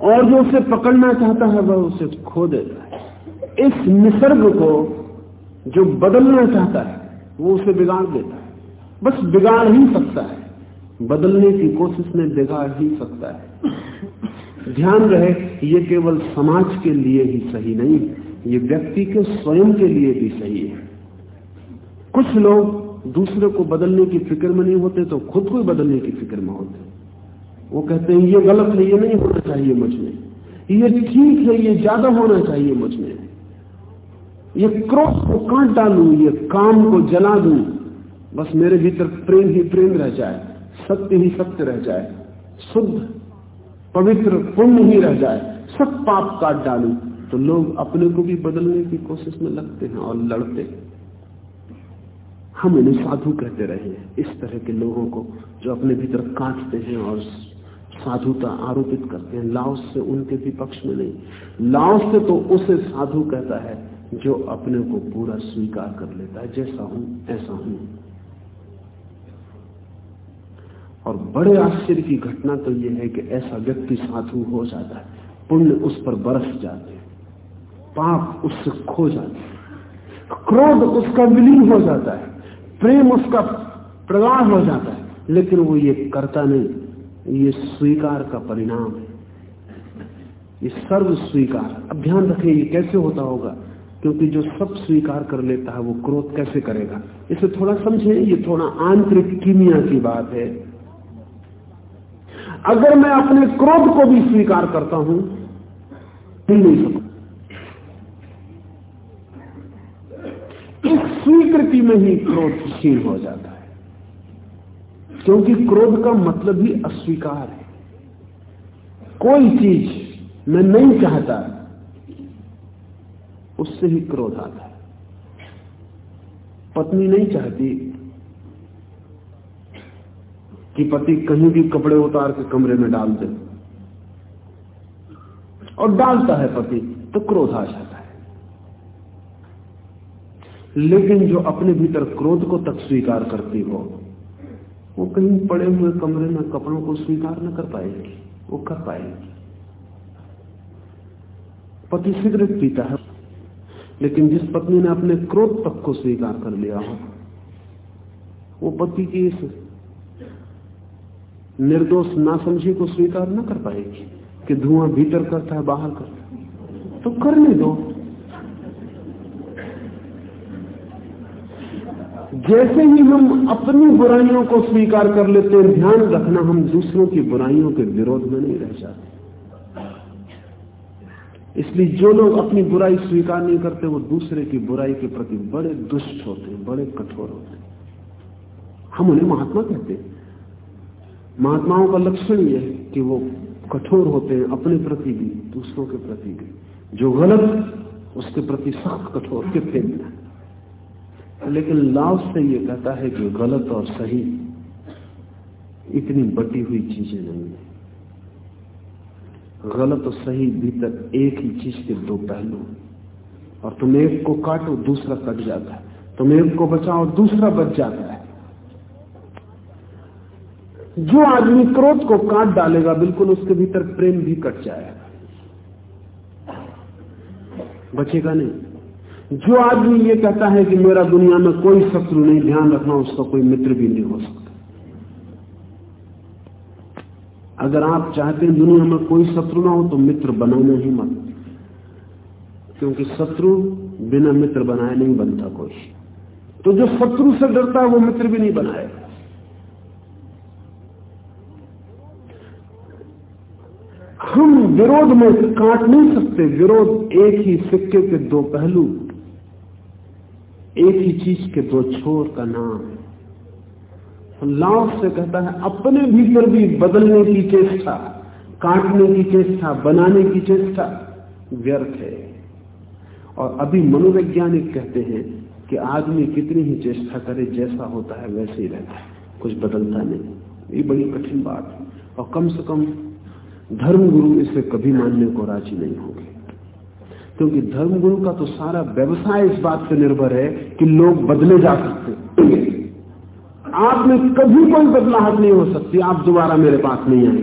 और जो उसे पकड़ना चाहता है, वह उसे खो देता है। इस निसर्ग को जो बदलना चाहता है, वो उसे बिगाड़ देता है। बस बिगाड़ ही सकता है। बदलने की कोशिश में बिगाड़ ही सकता है। ध्यान रहे, ये केवल समाज के लिए ही सही नहीं, ये व्यक्ति के स्वयं के लिए भी सही है। कुछ लोग दूसरे को बदलने की फ़िक्र में नहीं होते तो खुद को ही बदलने की फ़िक्र में होते वो कहते हैं, ये गलत है, ये नहीं होना चाहिए मुझमें। ये ठीक है, ये ज़्यादा होना चाहिए मुझमें। ये क्रोध को काट डालू ये काम को जला दू। बस मेरे भीतर प्रेम ही प्रेम रह जाए, सत्य ही सत्य रह जाए, शुद्ध, पवित्र, पुण्य ही रह जाए, सब पाप काट डालू। तो लोग अपने को भी बदलने की कोशिश में लगते हैं और लड़ते हैं। हम इन्हें साधु कहते रहे इस तरह के लोगों को जो अपने भीतर काटते हैं और साधुता आरोपित करते हैं लाओस से उनके भी पक्ष में नहीं लाओस से तो उसे साधु कहता है जो अपने को पूरा स्वीकार कर लेता है, जैसा हूँ, ऐसा हूँ। और बड़े आश्चर्य की घटना तो यह है कि ऐसा व्यक्ति साधु हो जाता है, पुण्य उस पर बरस जाते हैं, पाप उससे खो जाते हैं, क्रोध उसका विलीन हो जाता है। प्रेम उसका प्रगाढ़ हो जाता है, लेकिन वो ये करता नहीं। ये स्वीकार का परिणाम है। ये सर्व स्वीकार। अब ध्यान रखें ये कैसे होता होगा? क्योंकि जो सब स्वीकार कर लेता है, वो क्रोध कैसे करेगा? इसे थोड़ा समझे ये थोड़ा आंतरिक कीमिया की बात है। अगर मैं अपने क्रोध को भी स्वीकार करता हूँ नहीं सकता इस स्वीकृति में ही क्रोध क्षीण हो जाता है। क्योंकि क्रोध का मतलब ही अस्वीकार है। कोई चीज़ मैं नहीं चाहता, उससे ही क्रोध आता है। पत्नी नहीं चाहती कि पति कहीं भी कपड़े उतार के कमरे में डाल दे। और डालता है पति तो क्रोध आ जाता है। लेकिन जो अपने भीतर क्रोध को तक स्वीकार करती हो, वो कहीं पड़े हुए कमरे में कपड़ों को स्वीकार न कर पाएगी, वो कर पाएगी। पति सिगरेट पीता है, लेकिन जिस पत्नी ने अपने क्रोध तक को स्वीकार कर लिया हो, वो पति की इस निर्दोष नासमझी को स्वीकार न कर पाएगी कि धुआँ भीतर करता है, बाहर करता है। तो करने दो। जैसे ही हम अपनी बुराइयों को स्वीकार कर लेते हैं, ध्यान रखना हम दूसरों की बुराइयों के विरोध में नहीं रह जाते। इसलिए जो लोग अपनी बुराई स्वीकार नहीं करते, वो दूसरे की बुराई के प्रति बड़े दुष्ट होते हैं, बड़े कठोर होते हैं। हम उन्हें महात्मा कहते हैं। महात्माओं का लक्षण यह है कि वो कठोर होते हैं, अपने प्रति भी, दूसरों के प्रति भी। जो गलत, उसके प्रति सख्त, कठोर के फेंकना लेकिन लाभ से ये कहता है कि गलत और सही इतनी बटी हुई चीज़ें नहीं है। गलत और सही भीतर एक ही चीज़ के दो पहलू और तुम एक को काटो, दूसरा कट जाता है। तुम एक को बचाओ, दूसरा बच जाता है। जो आदमी क्रोध को काट डालेगा, बिल्कुल उसके भीतर प्रेम भी कट जाएगा। बचेगा नहीं। जो आदमी ये कहता है कि मेरा दुनिया में कोई शत्रु नहीं, ध्यान रखना, उसका कोई मित्र भी नहीं हो सकता। अगर आप चाहते हैं दुनिया में कोई शत्रु ना हो तो मित्र बनाना ही मत। क्योंकि शत्रु बिना मित्र बनाए नहीं बनता कोई। तो जो शत्रु से डरता है, वो मित्र भी नहीं बनाएगा हम विरोध में काट नहीं सकते। विरोध एक ही सिक्के के दो पहलू। एक ही चीज़ के दो छोर का नाम है। लाव से कहता है, अपने भीतर भी बदलने की चेष्टा, काटने की चेष्टा, बनाने की चेष्टा व्यर्थ है। और अभी मनोवैज्ञानिक कहते हैं कि आदमी कितनी ही चेष्टा करे, जैसा होता है वैसे ही रहता है, कुछ बदलता नहीं। ये बड़ी कठिन बात है। और कम से कम धर्मगुरु इसे कभी मानने को राज़ी नहीं होंगे। क्योंकि धर्मगुरु का तो सारा व्यवसाय इस बात पर निर्भर है कि लोग बदले जा सकते आप में कभी कोई बदलाहट नहीं हो सकती, आप दोबारा मेरे पास नहीं आएँगे।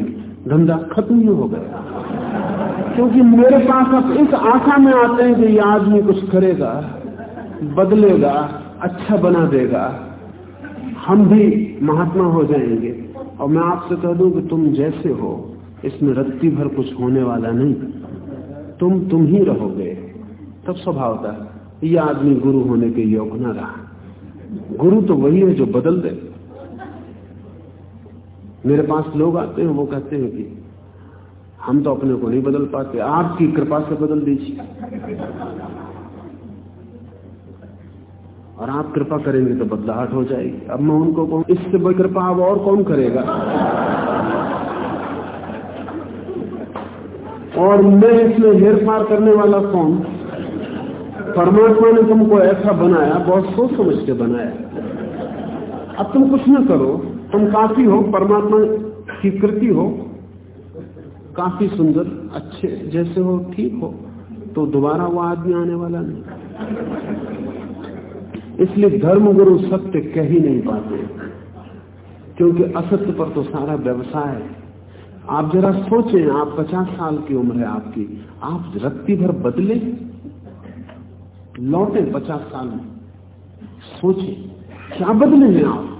धंधा खत्म ही हो गया। क्योंकि मेरे पास आप इस आशा में आते हैं कि ये आदमी कुछ करेगा, बदलेगा अच्छा बना देगा। हम भी महात्मा हो जाएँगे। और मैं आपसे कह दूँ कि तुम जैसे हो, इसमें रत्ती भर कुछ होने वाला नहीं। तुम तुम ही रहोगे। तब स्वभाव था ये आदमी गुरु होने के योग न रहा। गुरु तो वही है जो बदल दे। मेरे पास लोग आते हैं, वो कहते हैं कि हम तो अपने को नहीं बदल पाते, आपकी कृपा से बदल दीजिए। और आप कृपा करेंगे तो बदलाहट हो जाएगी। अब मैं उनको कहूँ, इससे बड़ी कृपा अब और कौन करेगा? और मैं इसमें हेर पार करने वाला कौन? परमात्मा ने तुमको ऐसा बनाया, बहुत सोच समझ के बनाया। अब तुम कुछ न करो, तुम काफ़ी हो, परमात्मा की कृति हो, काफ़ी सुंदर, अच्छे, जैसे हो, ठीक हो तो दोबारा वो आदमी आने वाला नहीं। इसलिए धर्मगुरु सत्य कह ही नहीं पाते, क्योंकि असत्य पर तो सारा व्यवसाय है। आप जरा सोचें, आप पचास साल की उम्र है आपकी, आप रत्ती भर बदले, लौटे पचास साल में। सोचें, क्या बदले हैं आप?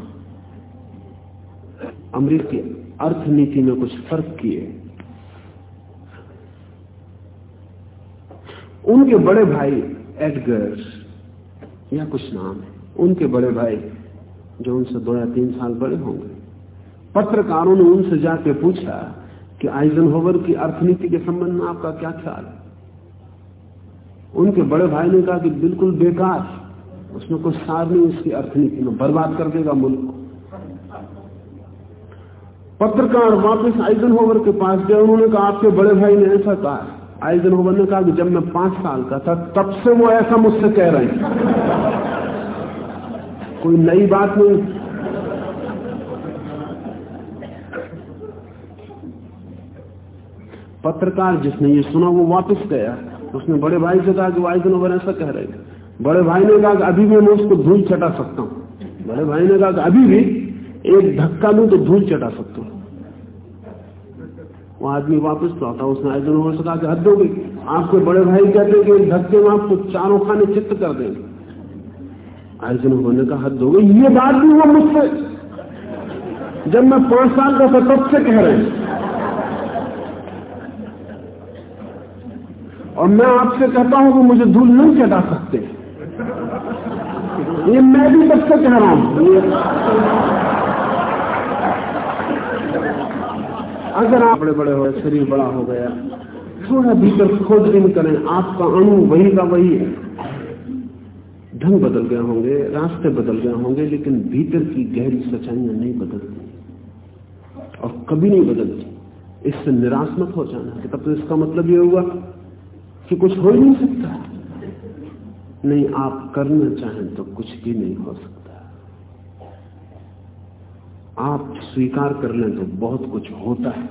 अमरीकी अर्थनीति में कुछ फ़र्क किए। उनके बड़े भाई एडगर या कुछ नाम उनके बड़े भाई जो उनसे दो या तीन साल बड़े होंगे। पत्रकारों ने उनसे जाके पूछा कि आइजनहोवर की अर्थनीति के संबंध में आपका क्या ख्याल है? उनके बड़े भाई ने कहा कि बिल्कुल बेकार। उसमें कुछ सार नहीं उसकी अर्थनीति में। बर्बाद कर देगा मुल्क। को पत्रकार वापस आइजनहोवर के पास गए। उन्होंने कहा, आपके बड़े भाई ने ऐसा कहा। आइजनहोवर ने कहा कि जब मैं पाँच साल का था, तब से वो ऐसा मुझसे कह रहे हैं। कोई नई बात नहीं। पत्रकार जिसने ये सुना, वो वापस गया। उसने बड़े भाई से कहा कि वाइजन ओवर ऐसा कह रहे बड़े भाई ने कहा अभी भी मैं उसको धूल चटा सकता हूँ। बड़े भाई ने कहा अभी भी एक धक्का लू तो धूल चटा सकता हूँ। वो आदमी वापस तो आता, उसने ओवर से कहा कि हद हो गई। आपके बड़े भाई कहते हैं कि धक्के में आपको चारों खाने चित्त कर देंगे। आइजन ओवर ने कहा, हद हो गई। ये बात भी हुआ मुझसे। जब मैं पाँच साल का था तब से कह रहे हैं। और मैं आपसे कहता हूँ कि मुझे धूल नहीं चढ़ा सकते। ये मैं भी तब से कह रहा हूँ। अगर आप बड़े बड़े हो, शरीर बड़ा हो गया, थोड़ा भीतर खोजबीन करें, आपका अणु वही का वही है। ढंग बदल गए होंगे, रास्ते बदल गए होंगे, लेकिन भीतर की गहरी सच्चाइयाँ नहीं बदलती और कभी नहीं बदलती। इससे निराश मत हो जाना कि तब तो इसका मतलब ये हुआ कि कुछ हो ही नहीं सकता। नहीं, आप करना चाहें तो कुछ भी नहीं हो सकता। आप स्वीकार कर लें तो बहुत कुछ होता है,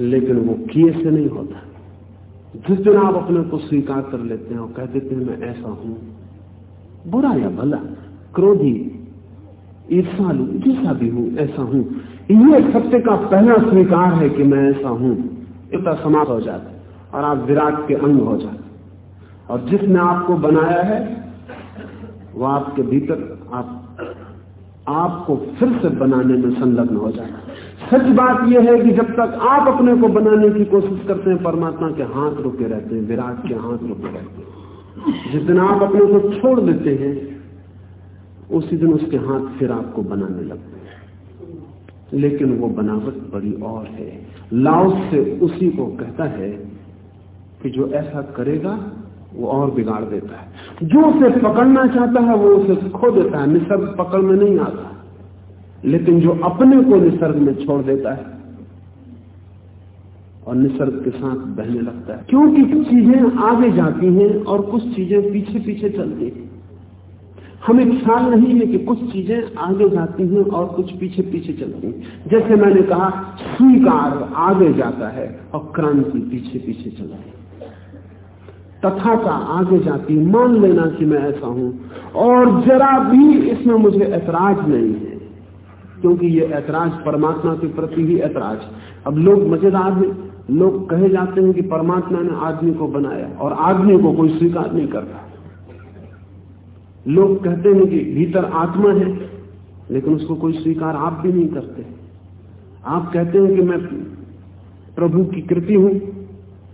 लेकिन वो किए से नहीं होता। जिस दिन आप अपने को स्वीकार कर लेते हैं और कह देते हैं, मैं ऐसा हूँ, बुरा या भला, क्रोधी ईर्षालु जैसा भी हूँ, ऐसा हूँ। यह सत्य का पहला स्वीकार है कि मैं ऐसा हूँ। इतना समाप्त हो जाता और आप विराट के अंग हो जाते और जिसने आपको बनाया है, वो आपके भीतर आप, आपको फिर से बनाने में संलग्न हो जाए। सच बात यह है कि जब तक आप अपने को बनाने की कोशिश करते हैं, परमात्मा के हाथ रुके रहते हैं, विराट के हाथ रुके रहते हैं। जिस दिन आप अपने को छोड़ देते हैं, उसी दिन उसके हाथ फिर आपको बनाने लगते हैं। लेकिन वो बनावट बड़ी और है। लाओस से उसी को कहता है कि जो ऐसा करेगा, वो और बिगाड़ देता है। जो उसे पकड़ना चाहता है, वो उसे खो देता है। निसर्ग पकड़ में नहीं आता। लेकिन जो अपने को निसर्ग में छोड़ देता है, और निसर्ग के साथ बहने लगता है। क्योंकि कुछ चीज़ें आगे जाती हैं, और कुछ चीज़ें पीछे पीछे चलती हैं। हमें ख्याल नहीं है कि कुछ चीज़ें आगे जाती हैं, और कुछ पीछे पीछे चलती हैं। जैसे मैंने कहा, स्वीकार आगे जाता है, और क्रांति पीछे पीछे चलती है। तथा का आगे जाती, मान लेना कि मैं ऐसा हूँ। और जरा भी इसमें मुझे ऐतराज नहीं है, क्योंकि ये ऐतराज परमात्मा के प्रति ही ऐतराज। अब लोग मज़ेदार हैं। लोग कहे जाते हैं कि परमात्मा ने आदमी को बनाया, और आदमी को कोई स्वीकार नहीं करता। लोग कहते हैं कि भीतर आत्मा है, लेकिन उसको कोई स्वीकार आप भी नहीं करते। आप कहते हैं कि मैं प्रभु की कृति हूँ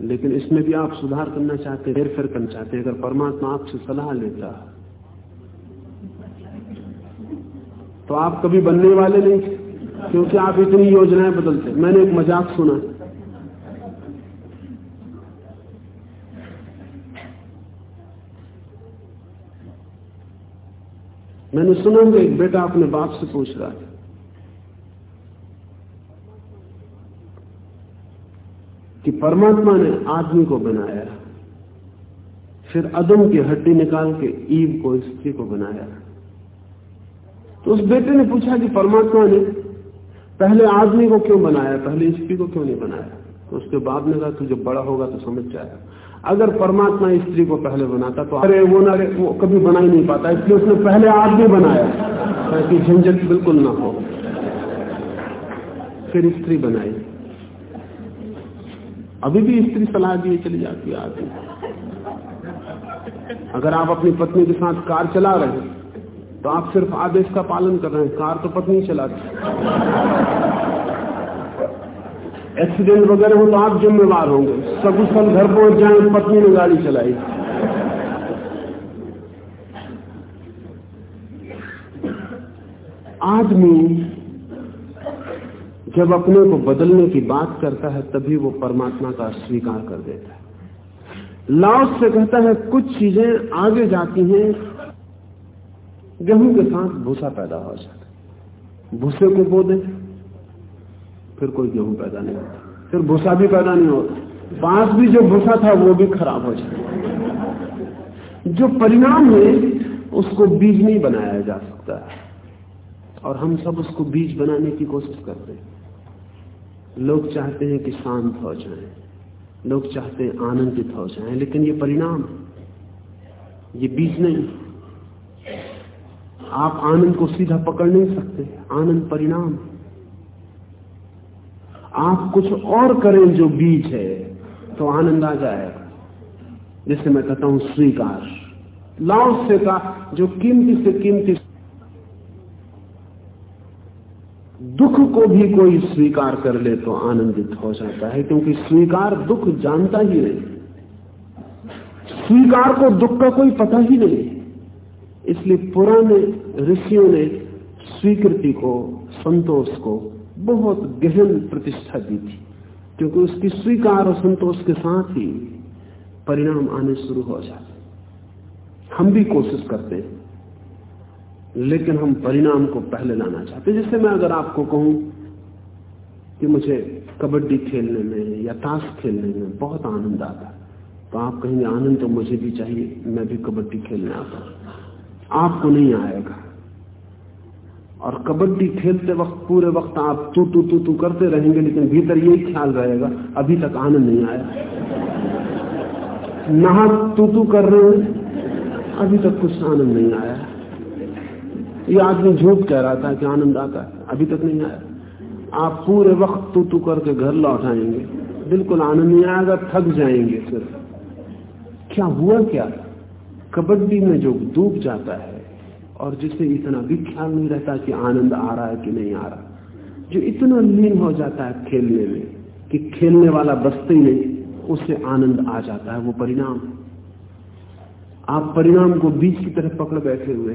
लेकिन इसमें भी आप सुधार करना चाहते हैं फिर करना चाहते हैं, अगर परमात्मा आपसे सलाह लेता तो आप कभी बनने वाले नहीं क्योंकि आप इतनी योजनाएँ बदलते। मैंने एक मज़ाक सुना। मैंने सुना एक बेटा अपने बाप से पूछ रहा है कि परमात्मा ने आदमी को बनाया, फिर अदम की हड्डी निकाल के ईव को स्त्री को बनाया। तो उस बेटे ने पूछा कि परमात्मा ने पहले आदमी को क्यों बनाया, पहले स्त्री को क्यों नहीं बनाया? तो उसके बाद ने कहा तू जब बड़ा होगा तो समझ जाएगा। अगर परमात्मा स्त्री को पहले बनाता तो अरे वो ना वो कभी बना ही नहीं पाता, इसलिए उसने पहले आदमी बनाया, ताकि झंझट बिल्कुल ना हो। फिर स्त्री बनाई। अभी भी स्त्री सलाह दिए चली जाती है आदमी। अगर आप अपनी पत्नी के साथ कार चला रहे हैं तो आप सिर्फ़ आदेश का पालन कर रहे हैं, कार तो पत्नी चलाती एक्सीडेंट वगैरह हो तो आप जिम्मेवार होंगे। सकुशल घर पहुँच जाए, पत्नी ने गाड़ी चलाई। आदमी जब अपने को बदलने की बात करता है, तभी वो परमात्मा का स्वीकार कर देता है। लाओस से कहता है, कुछ चीज़ें आगे जाती हैं, गेहूँ के साथ भूसा पैदा हो जाता है। भूसे को बो दे, फिर कोई गेहूँ पैदा नहीं होता। फिर भूसा भी पैदा नहीं होता। बाँस भी जो भूसा था, वो भी खराब हो जाता जो परिणाम है, उसको बीज नहीं बनाया जा सकता और हम सब उसको बीज बनाने की कोशिश करते हैं। लोग चाहते हैं कि शांत हो जाएँ, लोग चाहते हैं आनंदित हो जाएँ, लेकिन ये परिणाम ये बीज नहीं आप आनंद को सीधा पकड़ नहीं सकते आनंद परिणाम आप कुछ और करें जो बीज है तो आनंद आ जाएगा। जैसे मैं कहता हूँ स्वीकार लाओ से का जो कीमती से कीमती दुख को भी कोई स्वीकार कर ले तो आनंदित हो जाता है, क्योंकि स्वीकार दुख जानता ही नहीं। स्वीकार को दुख का कोई पता ही नहीं। इसलिए पुराने ऋषियों ने स्वीकृति को, संतोष को बहुत गहन प्रतिष्ठा दी थी, क्योंकि उसकी स्वीकार और संतोष के साथ ही परिणाम आने शुरू हो जाते हम भी कोशिश करते हैं। लेकिन हम परिणाम को पहले लाना चाहते जैसे मैं अगर आपको कहूँ कि मुझे कबड्डी खेलने में या ताश खेलने में बहुत आनंद आता तो आप कहेंगे, आनंद तो मुझे भी चाहिए, मैं भी कबड्डी खेलने आता आपको नहीं आएगा। और कबड्डी खेलते वक्त, पूरे वक्त आप तू तू तू तू करते रहेंगे, लेकिन भीतर यही ख्याल रहेगा, अभी तक आनंद नहीं आया। नहा तू तू कर रहे हैं, अभी तक कुछ आनंद नहीं आया। ये आदमी झूठ कह रहा था कि आनंद आता है। अभी तक नहीं आया। आप पूरे वक्त तू तू करके घर लौट आएँगे। बिल्कुल आनंद नहीं आएगा, थक जाएँगे फिर। क्या हुआ क्या? कबड्डी में जो डूब जाता है और जिसे इतना भी ख्याल नहीं रहता कि आनंद आ रहा है कि नहीं आ रहा, जो इतना लीन हो जाता है खेलने में कि खेलने वाला बसते ही नहीं, उससे आनंद आ जाता है, वो परिणाम। आप परिणाम को बीच की तरफ़ पकड़ बैठे हुए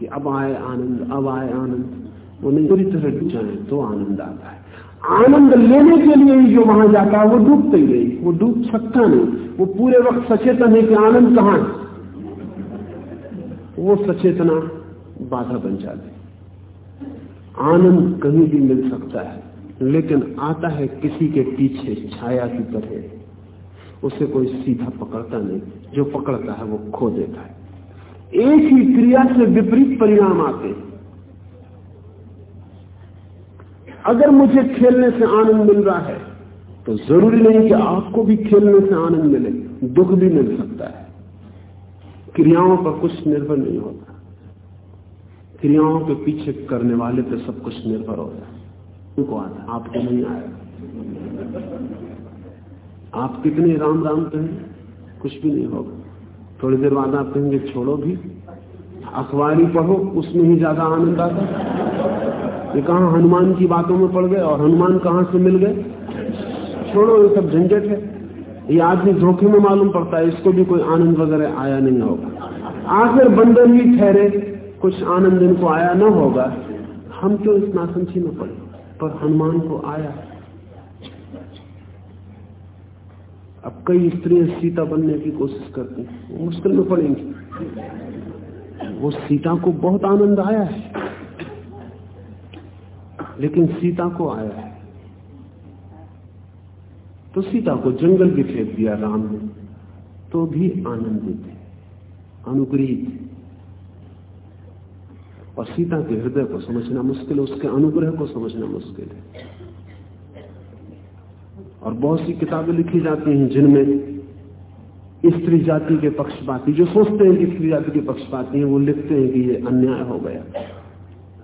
कि अब आए आनंद, अब आए आनंद। वो नहीं, पूरी तरह जाए तो आनंद आता है। आनंद लेने के लिए ही जो वहाँ जाता है, वो डूबते ही नहीं, वो डूब सकता नहीं। वो पूरे वक्त सचेतन है कि आनंद कहाँ है? वो सचेतना बाधा बन जाती आनंद कहीं भी मिल सकता है, लेकिन आता है किसी के पीछे छाया की तरह। उसे कोई सीधा पकड़ता नहीं। जो पकड़ता है, वो खो देता है। एक ही क्रिया से विपरीत परिणाम आते अगर मुझे खेलने से आनंद मिल रहा है तो ज़रूरी नहीं कि आपको भी खेलने से आनंद मिले, दुख भी मिल सकता है। क्रियाओं पर कुछ निर्भर नहीं होता। क्रियाओं के पीछे करने वाले पे सब कुछ निर्भर होता है। उनको आता आपको नहीं आया। आप कितने राम राम कहें कुछ भी नहीं होगा। थोड़ी देर बाद आप कहेंगे, छोड़ो भी। अखबारी पढ़ो, उसमें ही ज़्यादा आनंद आता। ये कहा हनुमान की बातों में पड़ गए और हनुमान कहाँ से मिल गए? छोड़ो, ये सब झंझट है। ये आदमी धोखे में मालूम पड़ता है, इसको भी कोई आनंद वगैरह आया नहीं होगा। आखिर बंधन ही ठहरे, कुछ आनंद इनको आया न होगा। हम क्यों इस नासंची में पड़े? पर हनुमान को आया। अब कई स्त्रियाँ सीता बनने की कोशिश करती हैं। मुश्किल में पड़ेंगी। वो सीता को बहुत आनंद आया है। लेकिन सीता को आया है। तो सीता को जंगल भी फेंक दिया राम ने। तो भी आनंदित है, अनुग्रहित और सीता के हृदय को समझना मुश्किल है, उसके अनुग्रह को समझना मुश्किल है। और बहुत सी किताबें लिखी जाती हैं जिनमें स्त्री जाति के पक्षपाती जो सोचते हैं कि स्त्री जाति के पक्षपाती हैं, वो लिखते हैं कि ये अन्याय हो गया।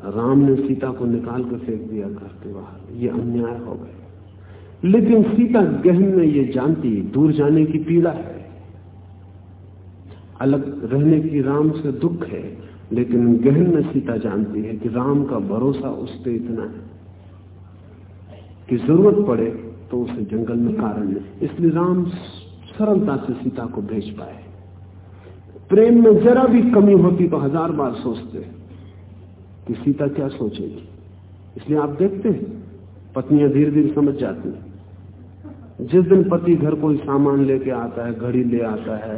राम ने सीता को निकाल कर फेंक दिया घर के बाहर। ये अन्याय हो गया। लेकिन सीता गहन में ये जानती, दूर जाने की पीड़ा है। अलग रहने की राम से दुख है, लेकिन गहन में सीता जानती है कि राम का भरोसा उस पर इतना है कि ज़रूरत पड़े तो उसे जंगल में कारण नहीं इसलिए राम सरलता से सीता को भेज पाए। प्रेम में जरा भी कमी होती तो हज़ार बार सोचते कि सीता क्या सोचेगी। इसलिए आप देखते हैं, पत्नियाँ धीरे धीरे समझ जाती हैं। जिस दिन पति घर कोई सामान लेके आता है, घड़ी ले आता है,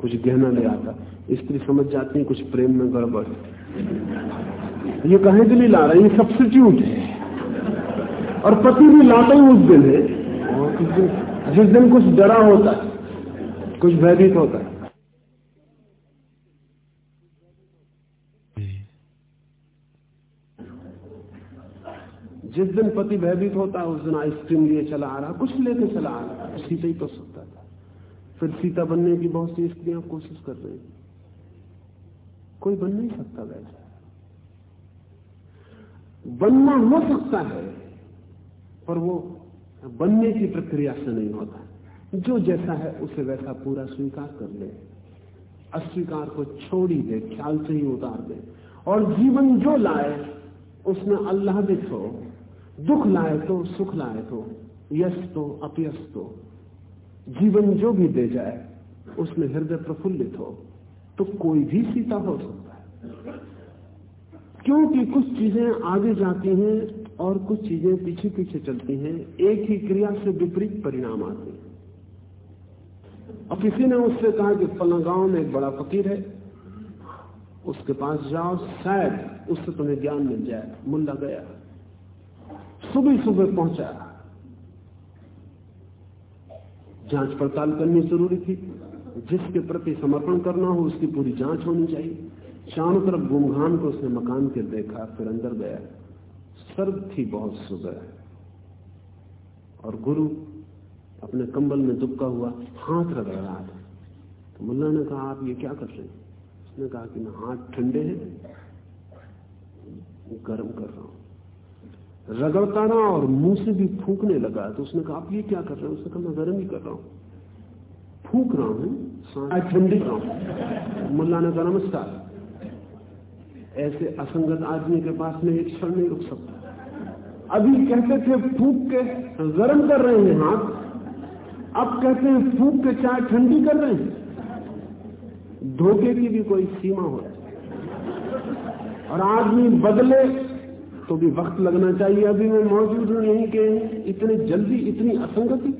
कुछ गहना ले आता स्त्री समझ जाती है कुछ प्रेम में गड़बड़ ये कहे के लिए ला रहे हैं सब्सिट्यूट है। और पति भी लाता ही उस दिन। है जिस दिन कुछ डरा होता है, कुछ भयभीत होता है। जिस दिन पति भयभीत होता है, उस दिन आइसक्रीम लिए चला आ रहा, कुछ लेके चला आ रहा है सीता ही तो सकता था। फिर सीता बनने की बहुत सी स्त्रियाँ कोशिश कर रही कोई बन नहीं सकता वैसा। बनना हो सकता है पर वो बनने की प्रक्रिया से नहीं होता। जो जैसा है, उसे वैसा पूरा स्वीकार कर ले। अस्वीकार को छोड़ ही दे, ख्याल से ही उतार दे। और जीवन जो लाए, उसमें अल्लाहित हो, दुख लाए तो सुख लाए तो यश तो अपयश तो। जीवन जो भी दे जाए, उसमें हृदय प्रफुल्लित हो तो कोई भी सीता हो सकता है। क्योंकि कुछ चीज़ें आगे जाती हैं और कुछ चीज़ें पीछे पीछे चलती हैं, एक ही क्रिया से विपरीत परिणाम आते हैं। और किसी ने उससे कहा कि फला गाँव में एक बड़ा फकीर है, उसके पास जाओ, शायद उससे तुम्हें ज्ञान मिल जाए। मुल्ला गया। सुबह सुबह पहुँचा। जाँच पड़ताल करनी ज़रूरी थी। जिसके प्रति समर्पण करना हो, उसकी पूरी जाँच होनी चाहिए। चारों तरफ़ गुमघान को उसने मकान के देखा, फिर अंदर गया। सर्द थी बहुत सुबह। और गुरु अपने कंबल में दुबका हुआ हाथ रगड़ रहा था। तो मुल्ला ने कहा आप ये क्या कर रहे हैं? उसने कहा कि मैं हाथ ठंडे हैं गर्म कर रहा हूँ। रगड़ता रहा और मुँह से भी फूकने लगा। तो उसने कहा आप ये क्या कर रहे हैं? उसने कहा मैं गर्म ही कर रहा हूँ। फूक रहा हूँ ठंडी। रहा हूँ। मुल्ला ने कहा नमस्कार। ऐसे असंगत आदमी के पास में एक क्षण नहीं रुक सकता। अभी कहते थे फूक के गर्म कर रहे हैं हाथ। अब कहते हैं फूक के चाय ठंडी कर रहे हैं। धोखे की भी कोई सीमा हो। और आदमी बदले तो भी वक्त लगना चाहिए। अभी मैं मौजूद हूँ यहीं के इतने जल्दी, इतनी असंगति।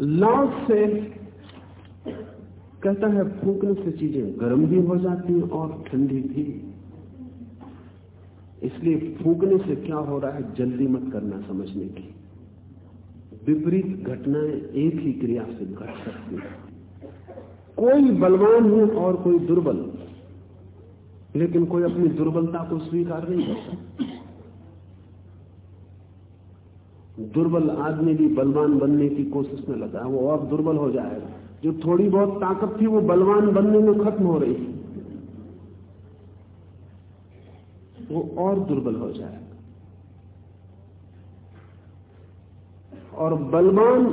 लाभ से कहता है फूकने से चीज़ें गर्म भी हो जाती हैं और ठंडी भी। इसलिए फूकने से क्या हो रहा है? जल्दी मत करना समझने की। विपरीत घटनाएँ एक ही क्रिया से घट सकती है। कोई बलवान हो और कोई दुर्बल, लेकिन कोई अपनी दुर्बलता को स्वीकार नहीं कर सकता। दुर्बल आदमी भी बलवान बनने की कोशिश में लगा है। वो और दुर्बल हो जाएगा। जो थोड़ी बहुत ताकत थी, वो बलवान बनने में खत्म हो रही थी। वो और दुर्बल हो जाएगा। और बलवान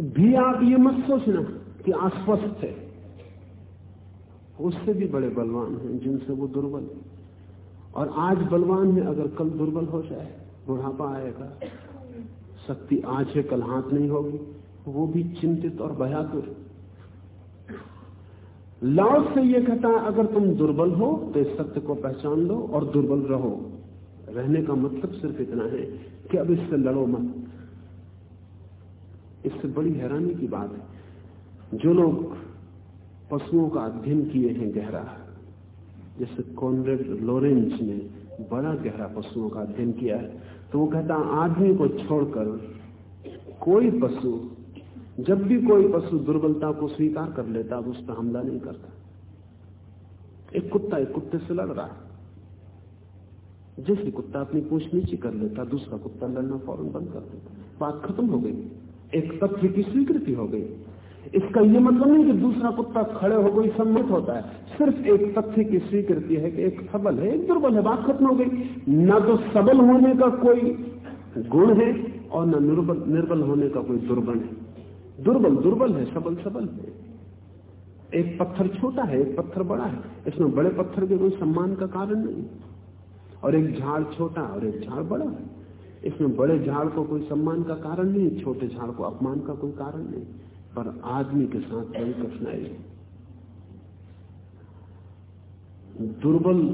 भी आप ये मत सोचना कि आश्वस्त है। उससे भी बड़े बलवान हैं जिनसे वो दुर्बल है। और आज बलवान है, अगर कल दुर्बल हो जाए, बुढ़ापा आएगा, शक्ति आज है, कल हाथ नहीं होगी। वो भी चिंतित और भयातुर। लाओ से ये कहता है, अगर तुम दुर्बल हो तो इस सत्य को पहचान लो और दुर्बल रहो। रहने का मतलब सिर्फ़ इतना है कि अब इससे लड़ो मत। इससे बड़ी हैरानी की बात है। जो लोग पशुओं का अध्ययन किए हैं गहरा, जैसे कॉनरेड लोरेंस ने बड़ा गहरा पशुओं का अध्ययन किया है तो वो कहता आदमी को छोड़कर कोई पशु जब भी कोई पशु दुर्बलता को स्वीकार कर लेता तो उस पर हमला नहीं करता। एक कुत्ता एक कुत्ते से लड़ रहा है। जैसे कुत्ता अपनी पूछ नीचे कर लेता, दूसरा कुत्ता लड़ना फ़ौरन बंद कर देता बात खत्म हो गई। एक तथ्य की स्वीकृति हो गई। इसका यह मतलब नहीं कि दूसरा कुत्ता खड़े हो गई सम्मत होता है। सिर्फ़ एक तथ्य की स्वीकृति है कि एक सबल है, एक दुर्बल है, बात खत्म हो गई। न तो सबल होने का कोई गुण है और न निर्बल होने का कोई दुर्गुण है। दुर्बल दुर्बल है, सबल सबल है। एक पत्थर छोटा है, एक पत्थर बड़ा है। इसमें बड़े पत्थर के कोई सम्मान का कारण नहीं। और एक झाड़ छोटा और एक झाड़ बड़ा है। इसमें बड़े झाड़ को कोई सम्मान का कारण नहीं, छोटे झाड़ को अपमान का कोई कारण नहीं। पर आदमी के साथ बड़ी कठिनाई है। दुर्बल,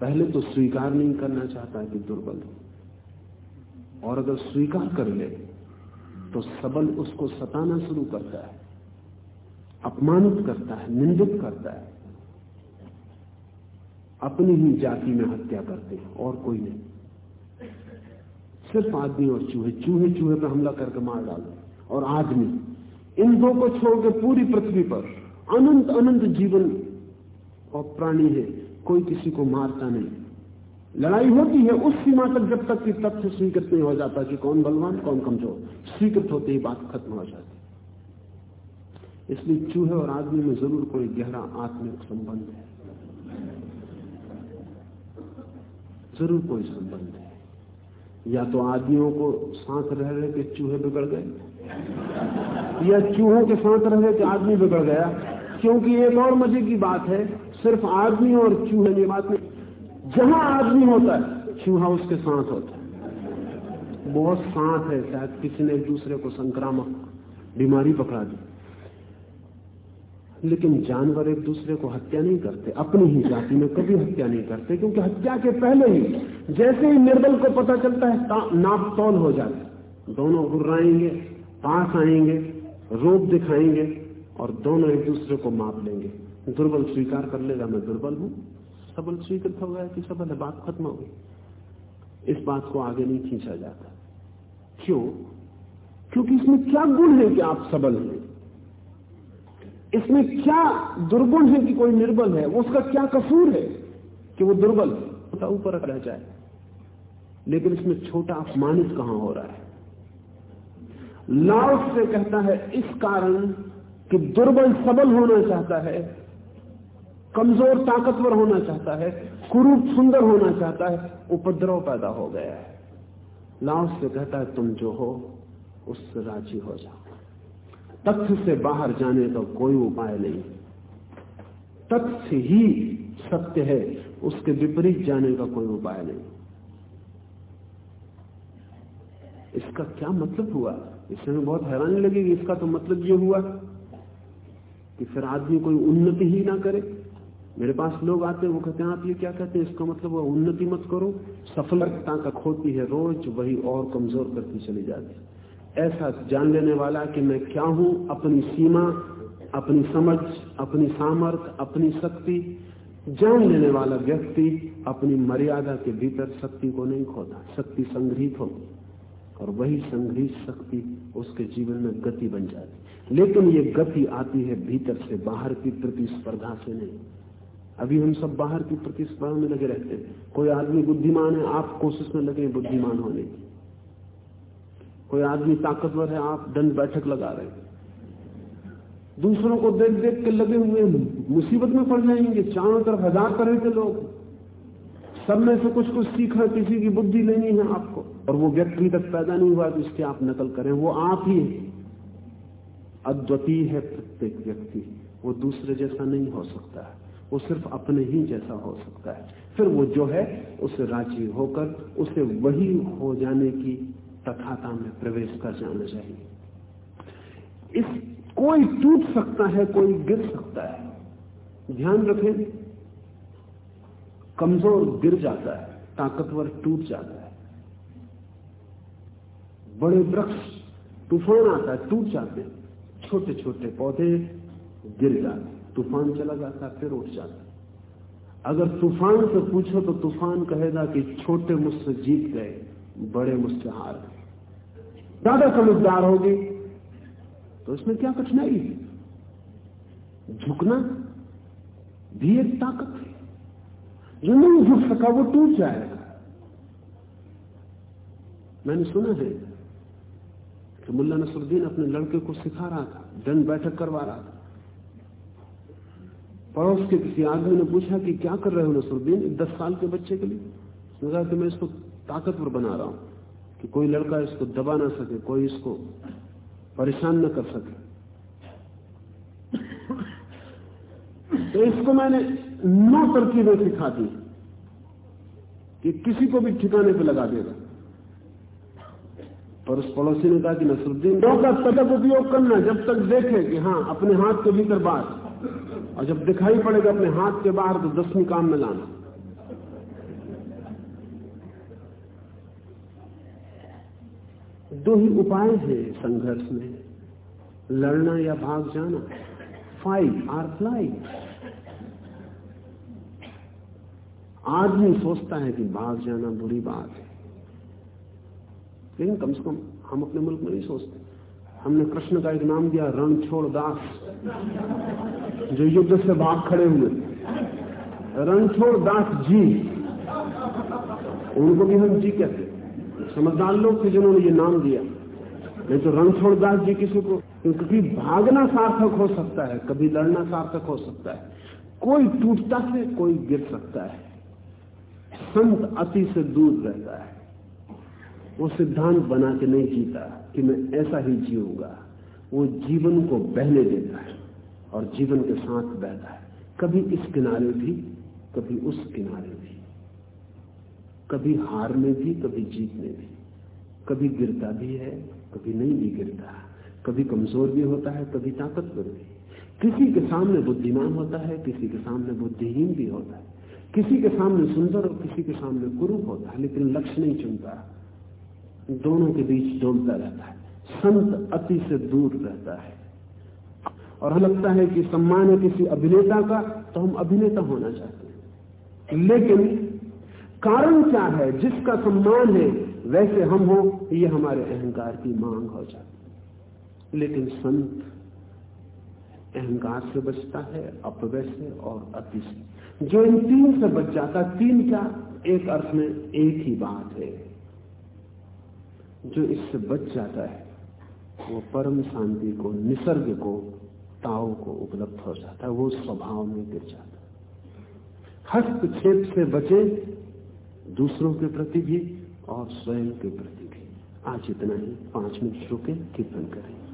पहले तो स्वीकार नहीं करना चाहता कि दुर्बल और अगर स्वीकार कर ले तो सबल उसको सताना शुरू करता है। अपमानित करता है, निंदित करता है। अपनी ही जाति में हत्या करते हैं, और कोई नहीं। सिर्फ़ आदमी और चूहे चूहे चूहे पर हमला करके मार डालो और आदमी इन दो को छोड़ के पूरी पृथ्वी पर अनंत अनंत जीवन और प्राणी है, कोई किसी को मारता नहीं। लड़ाई होती है उस सीमा तक जब तक कि तथ्य स्वीकृत नहीं हो जाता कि कौन बलवान, कौन कमज़ोर। स्वीकृत होते ही बात खत्म हो जाती इसलिए चूहे और आदमी में ज़रूर कोई गहरा आत्मिक संबंध है। ज़रूर कोई संबंध है। या तो आदमियों को साथ रह रहे के चूहे बिगड़ गए, या चूहों के साथ रह रहे के आदमी बिगड़ गया। क्योंकि एक और मज़े की बात है, सिर्फ़ आदमी और चूहे ये बात नहीं। जहाँ आदमी होता है, चूहा उसके साथ होता है। बहुत साथ है, शायद किसी ने एक दूसरे को संक्रामक बीमारी पकड़ा दी। लेकिन जानवर एक दूसरे को हत्या नहीं करते, अपनी ही जाति में कभी हत्या नहीं करते, क्योंकि हत्या के पहले ही, जैसे ही निर्बल को पता चलता है नाप तौल हो जाते दोनों गुर्राएँगे, पास आएँगे, रोप दिखाएँगे और दोनों एक दूसरे को माप लेंगे। दुर्बल स्वीकार कर लेगा, मैं दुर्बल हूँ। सबल स्वीकृत हो गया कि सबल है बात खत्म हो गई। इस बात को आगे नहीं खींचा जाता। क्यों? क्योंकि इसमें क्या गुण है कि आप सबल हैं? इसमें क्या दुर्गुण है कि कोई निर्बल है? उसका क्या कसूर है कि वो दुर्बल ऊपर रह जाए। लेकिन इसमें छोटा अपमानित कहाँ हो रहा है? लाओस से कहता है, इस कारण कि दुर्बल सबल होना चाहता है कमज़ोर, ताकतवर होना चाहता है, कुरूप, सुंदर होना चाहता है, उपद्रव पैदा हो गया है। लाओस से कहता है, तुम जो हो, उससे राज़ी हो जाओ। तथ्य से बाहर जाने का कोई उपाय नहीं। तथ्य ही सत्य है, उसके विपरीत जाने का कोई उपाय नहीं। इसका क्या मतलब हुआ? इसमें बहुत हैरानी लगेगी, इसका तो मतलब ये हुआ कि फिर आदमी कोई उन्नति ही ना करे। मेरे पास लोग आते हैं, वो कहते हैं, आप ये क्या कहते हैं? इसका मतलब वो उन्नति मत करो, सफलता का खोती है रोज, वही और कमज़ोर करती चली जाती ऐसा जान लेने वाला कि मैं क्या हूँ? अपनी सीमा, अपनी समझ, अपनी सामर्थ्य अपनी शक्ति, जान लेने वाला व्यक्ति अपनी मर्यादा के भीतर शक्ति को नहीं खोता, शक्ति संग्रहित होती और वही संग्रहित शक्ति उसके जीवन में गति बन जाती लेकिन ये गति आती है भीतर से, बाहर की प्रतिस्पर्धा से नहीं। अभी हम सब बाहर की प्रतिस्पर्धा में लगे रहते हैं। कोई आदमी बुद्धिमान है, आप कोशिश में लगे बुद्धिमान होने की। कोई आदमी ताकतवर है, आप दंड बैठक लगा रहे दूसरों को देख देख के लगे हुए मुसीबत में पड़ जाएँगे। चारों तरफ़ हज़ार तरह के लोग। सब में से कुछ कुछ सीखा किसी की बुद्धि लेनी है आपको। और वो व्यक्ति तक पैदा नहीं हुआ इसके आप नकल करें, वो आप ही अद्वितीय है प्रत्येक व्यक्ति। वो दूसरे जैसा नहीं हो सकता है। वो सिर्फ़ अपने ही जैसा हो सकता है। फिर वो जो है उसे राज़ी होकर, उसे वही हो जाने की तथाता में प्रवेश कर जाना चाहिए। इस कोई टूट सकता है, कोई गिर सकता है, ध्यान रखें, कमज़ोर गिर जाता है, ताकतवर टूट जाता है। बड़े वृक्ष, तूफ़ान आता है, टूट जाते हैं छोटे छोटे पौधे गिर जाते तूफ़ान चला जाता, फिर उठ जाता। अगर तूफ़ान से पूछो तो तूफ़ान कहेगा कि छोटे मुझसे जीत गए, बड़े मुझसे हार गए। ज़्यादा समझदार होगी। तो इसमें क्या कठिनाई है? झुकना भी एक ताकत है। जो नहीं झुक सका, वो टूट जाएगा। मैंने सुना है कि मुल्ला नसरुद्दीन अपने लड़के को सिखा रहा था, दंड बैठक करवा रहा था। पड़ोस के किसी आदमी ने पूछा कि क्या कर रहे हो नसरुद्दीन एक दस साल के बच्चे के लिए? उसने कहा कि मैं इसको ताकतवर बना रहा हूँ कि कोई लड़का इसको दबा ना सके, कोई इसको परेशान न कर सके। तो इसको मैंने नौ तरकीबें सिखा दी कि किसी को भी ठिकाने पे लगा देगा। पर उस पड़ोसी ने कहा कि नसरुद्दीन नौ का तक उपयोग करना जब तक देखे कि हाँ अपने हाथ के भीतर बात। और जब दिखाई पड़ेगा अपने हाथ के बाहर तो दसवीं काम में लाना। दो ही उपाय है संघर्ष में। लड़ना या भाग जाना। फाइट आर फ़्लाइट आदमी सोचता है कि भाग जाना बुरी बात है। लेकिन कम से कम हम अपने मुल्क में नहीं सोचते। हमने कृष्ण का एक नाम दिया रणछोड़ दास, जो युद्ध से भाग खड़े हुए। रणछोड़ दास जी, उनको भी हम जी कहते समझदार लोग थे जिन्होंने ये नाम दिया। नहीं तो रणछोड़ दास जी किसी को कभी भागना सार्थक हो सकता है, कभी लड़ना सार्थक हो सकता है। कोई टूटता है कोई गिर सकता है। संत अति से दूर रहता है। वो सिद्धांत बना के नहीं जीता कि मैं ऐसा ही जीऊँगा। वो जीवन को बहने देता है और जीवन के साथ बहता है। कभी इस किनारे भी, कभी उस किनारे भी। कभी हार में भी, कभी जीत में भी। कभी गिरता भी है, कभी नहीं भी गिरता। कभी कमज़ोर भी होता है, कभी ताकतवर भी। किसी के सामने बुद्धिमान होता है, किसी के सामने बुद्धिहीन भी होता है। किसी के सामने सुंदर और किसी के सामने कुरूप होता है, लेकिन लक्ष्य नहीं चुनता। दोनों के बीच डोलता रहता है। संत अति से दूर रहता है। और हमें लगता है कि सम्मान है किसी अभिनेता का तो हम अभिनेता होना चाहते हैं। लेकिन कारण क्या है? जिसका सम्मान है, वैसे हम हो, ये हमारे अहंकार की मांग हो जाती लेकिन संत अहंकार से बचता है अपव्य से और अति से। जो इन तीन से बच जाता, तीन क्या? एक अर्थ में एक ही बात है। जो इससे बच जाता है, वो परम शांति को, निसर्ग को, ताओ को उपलब्ध हो जाता है, वो स्वभाव में गिर जाता है। हस्तक्षेप से बचे दूसरों के प्रति भी और स्वयं के प्रति भी। आज इतना ही, पाँच मिनट रुके, कीर्तन करें।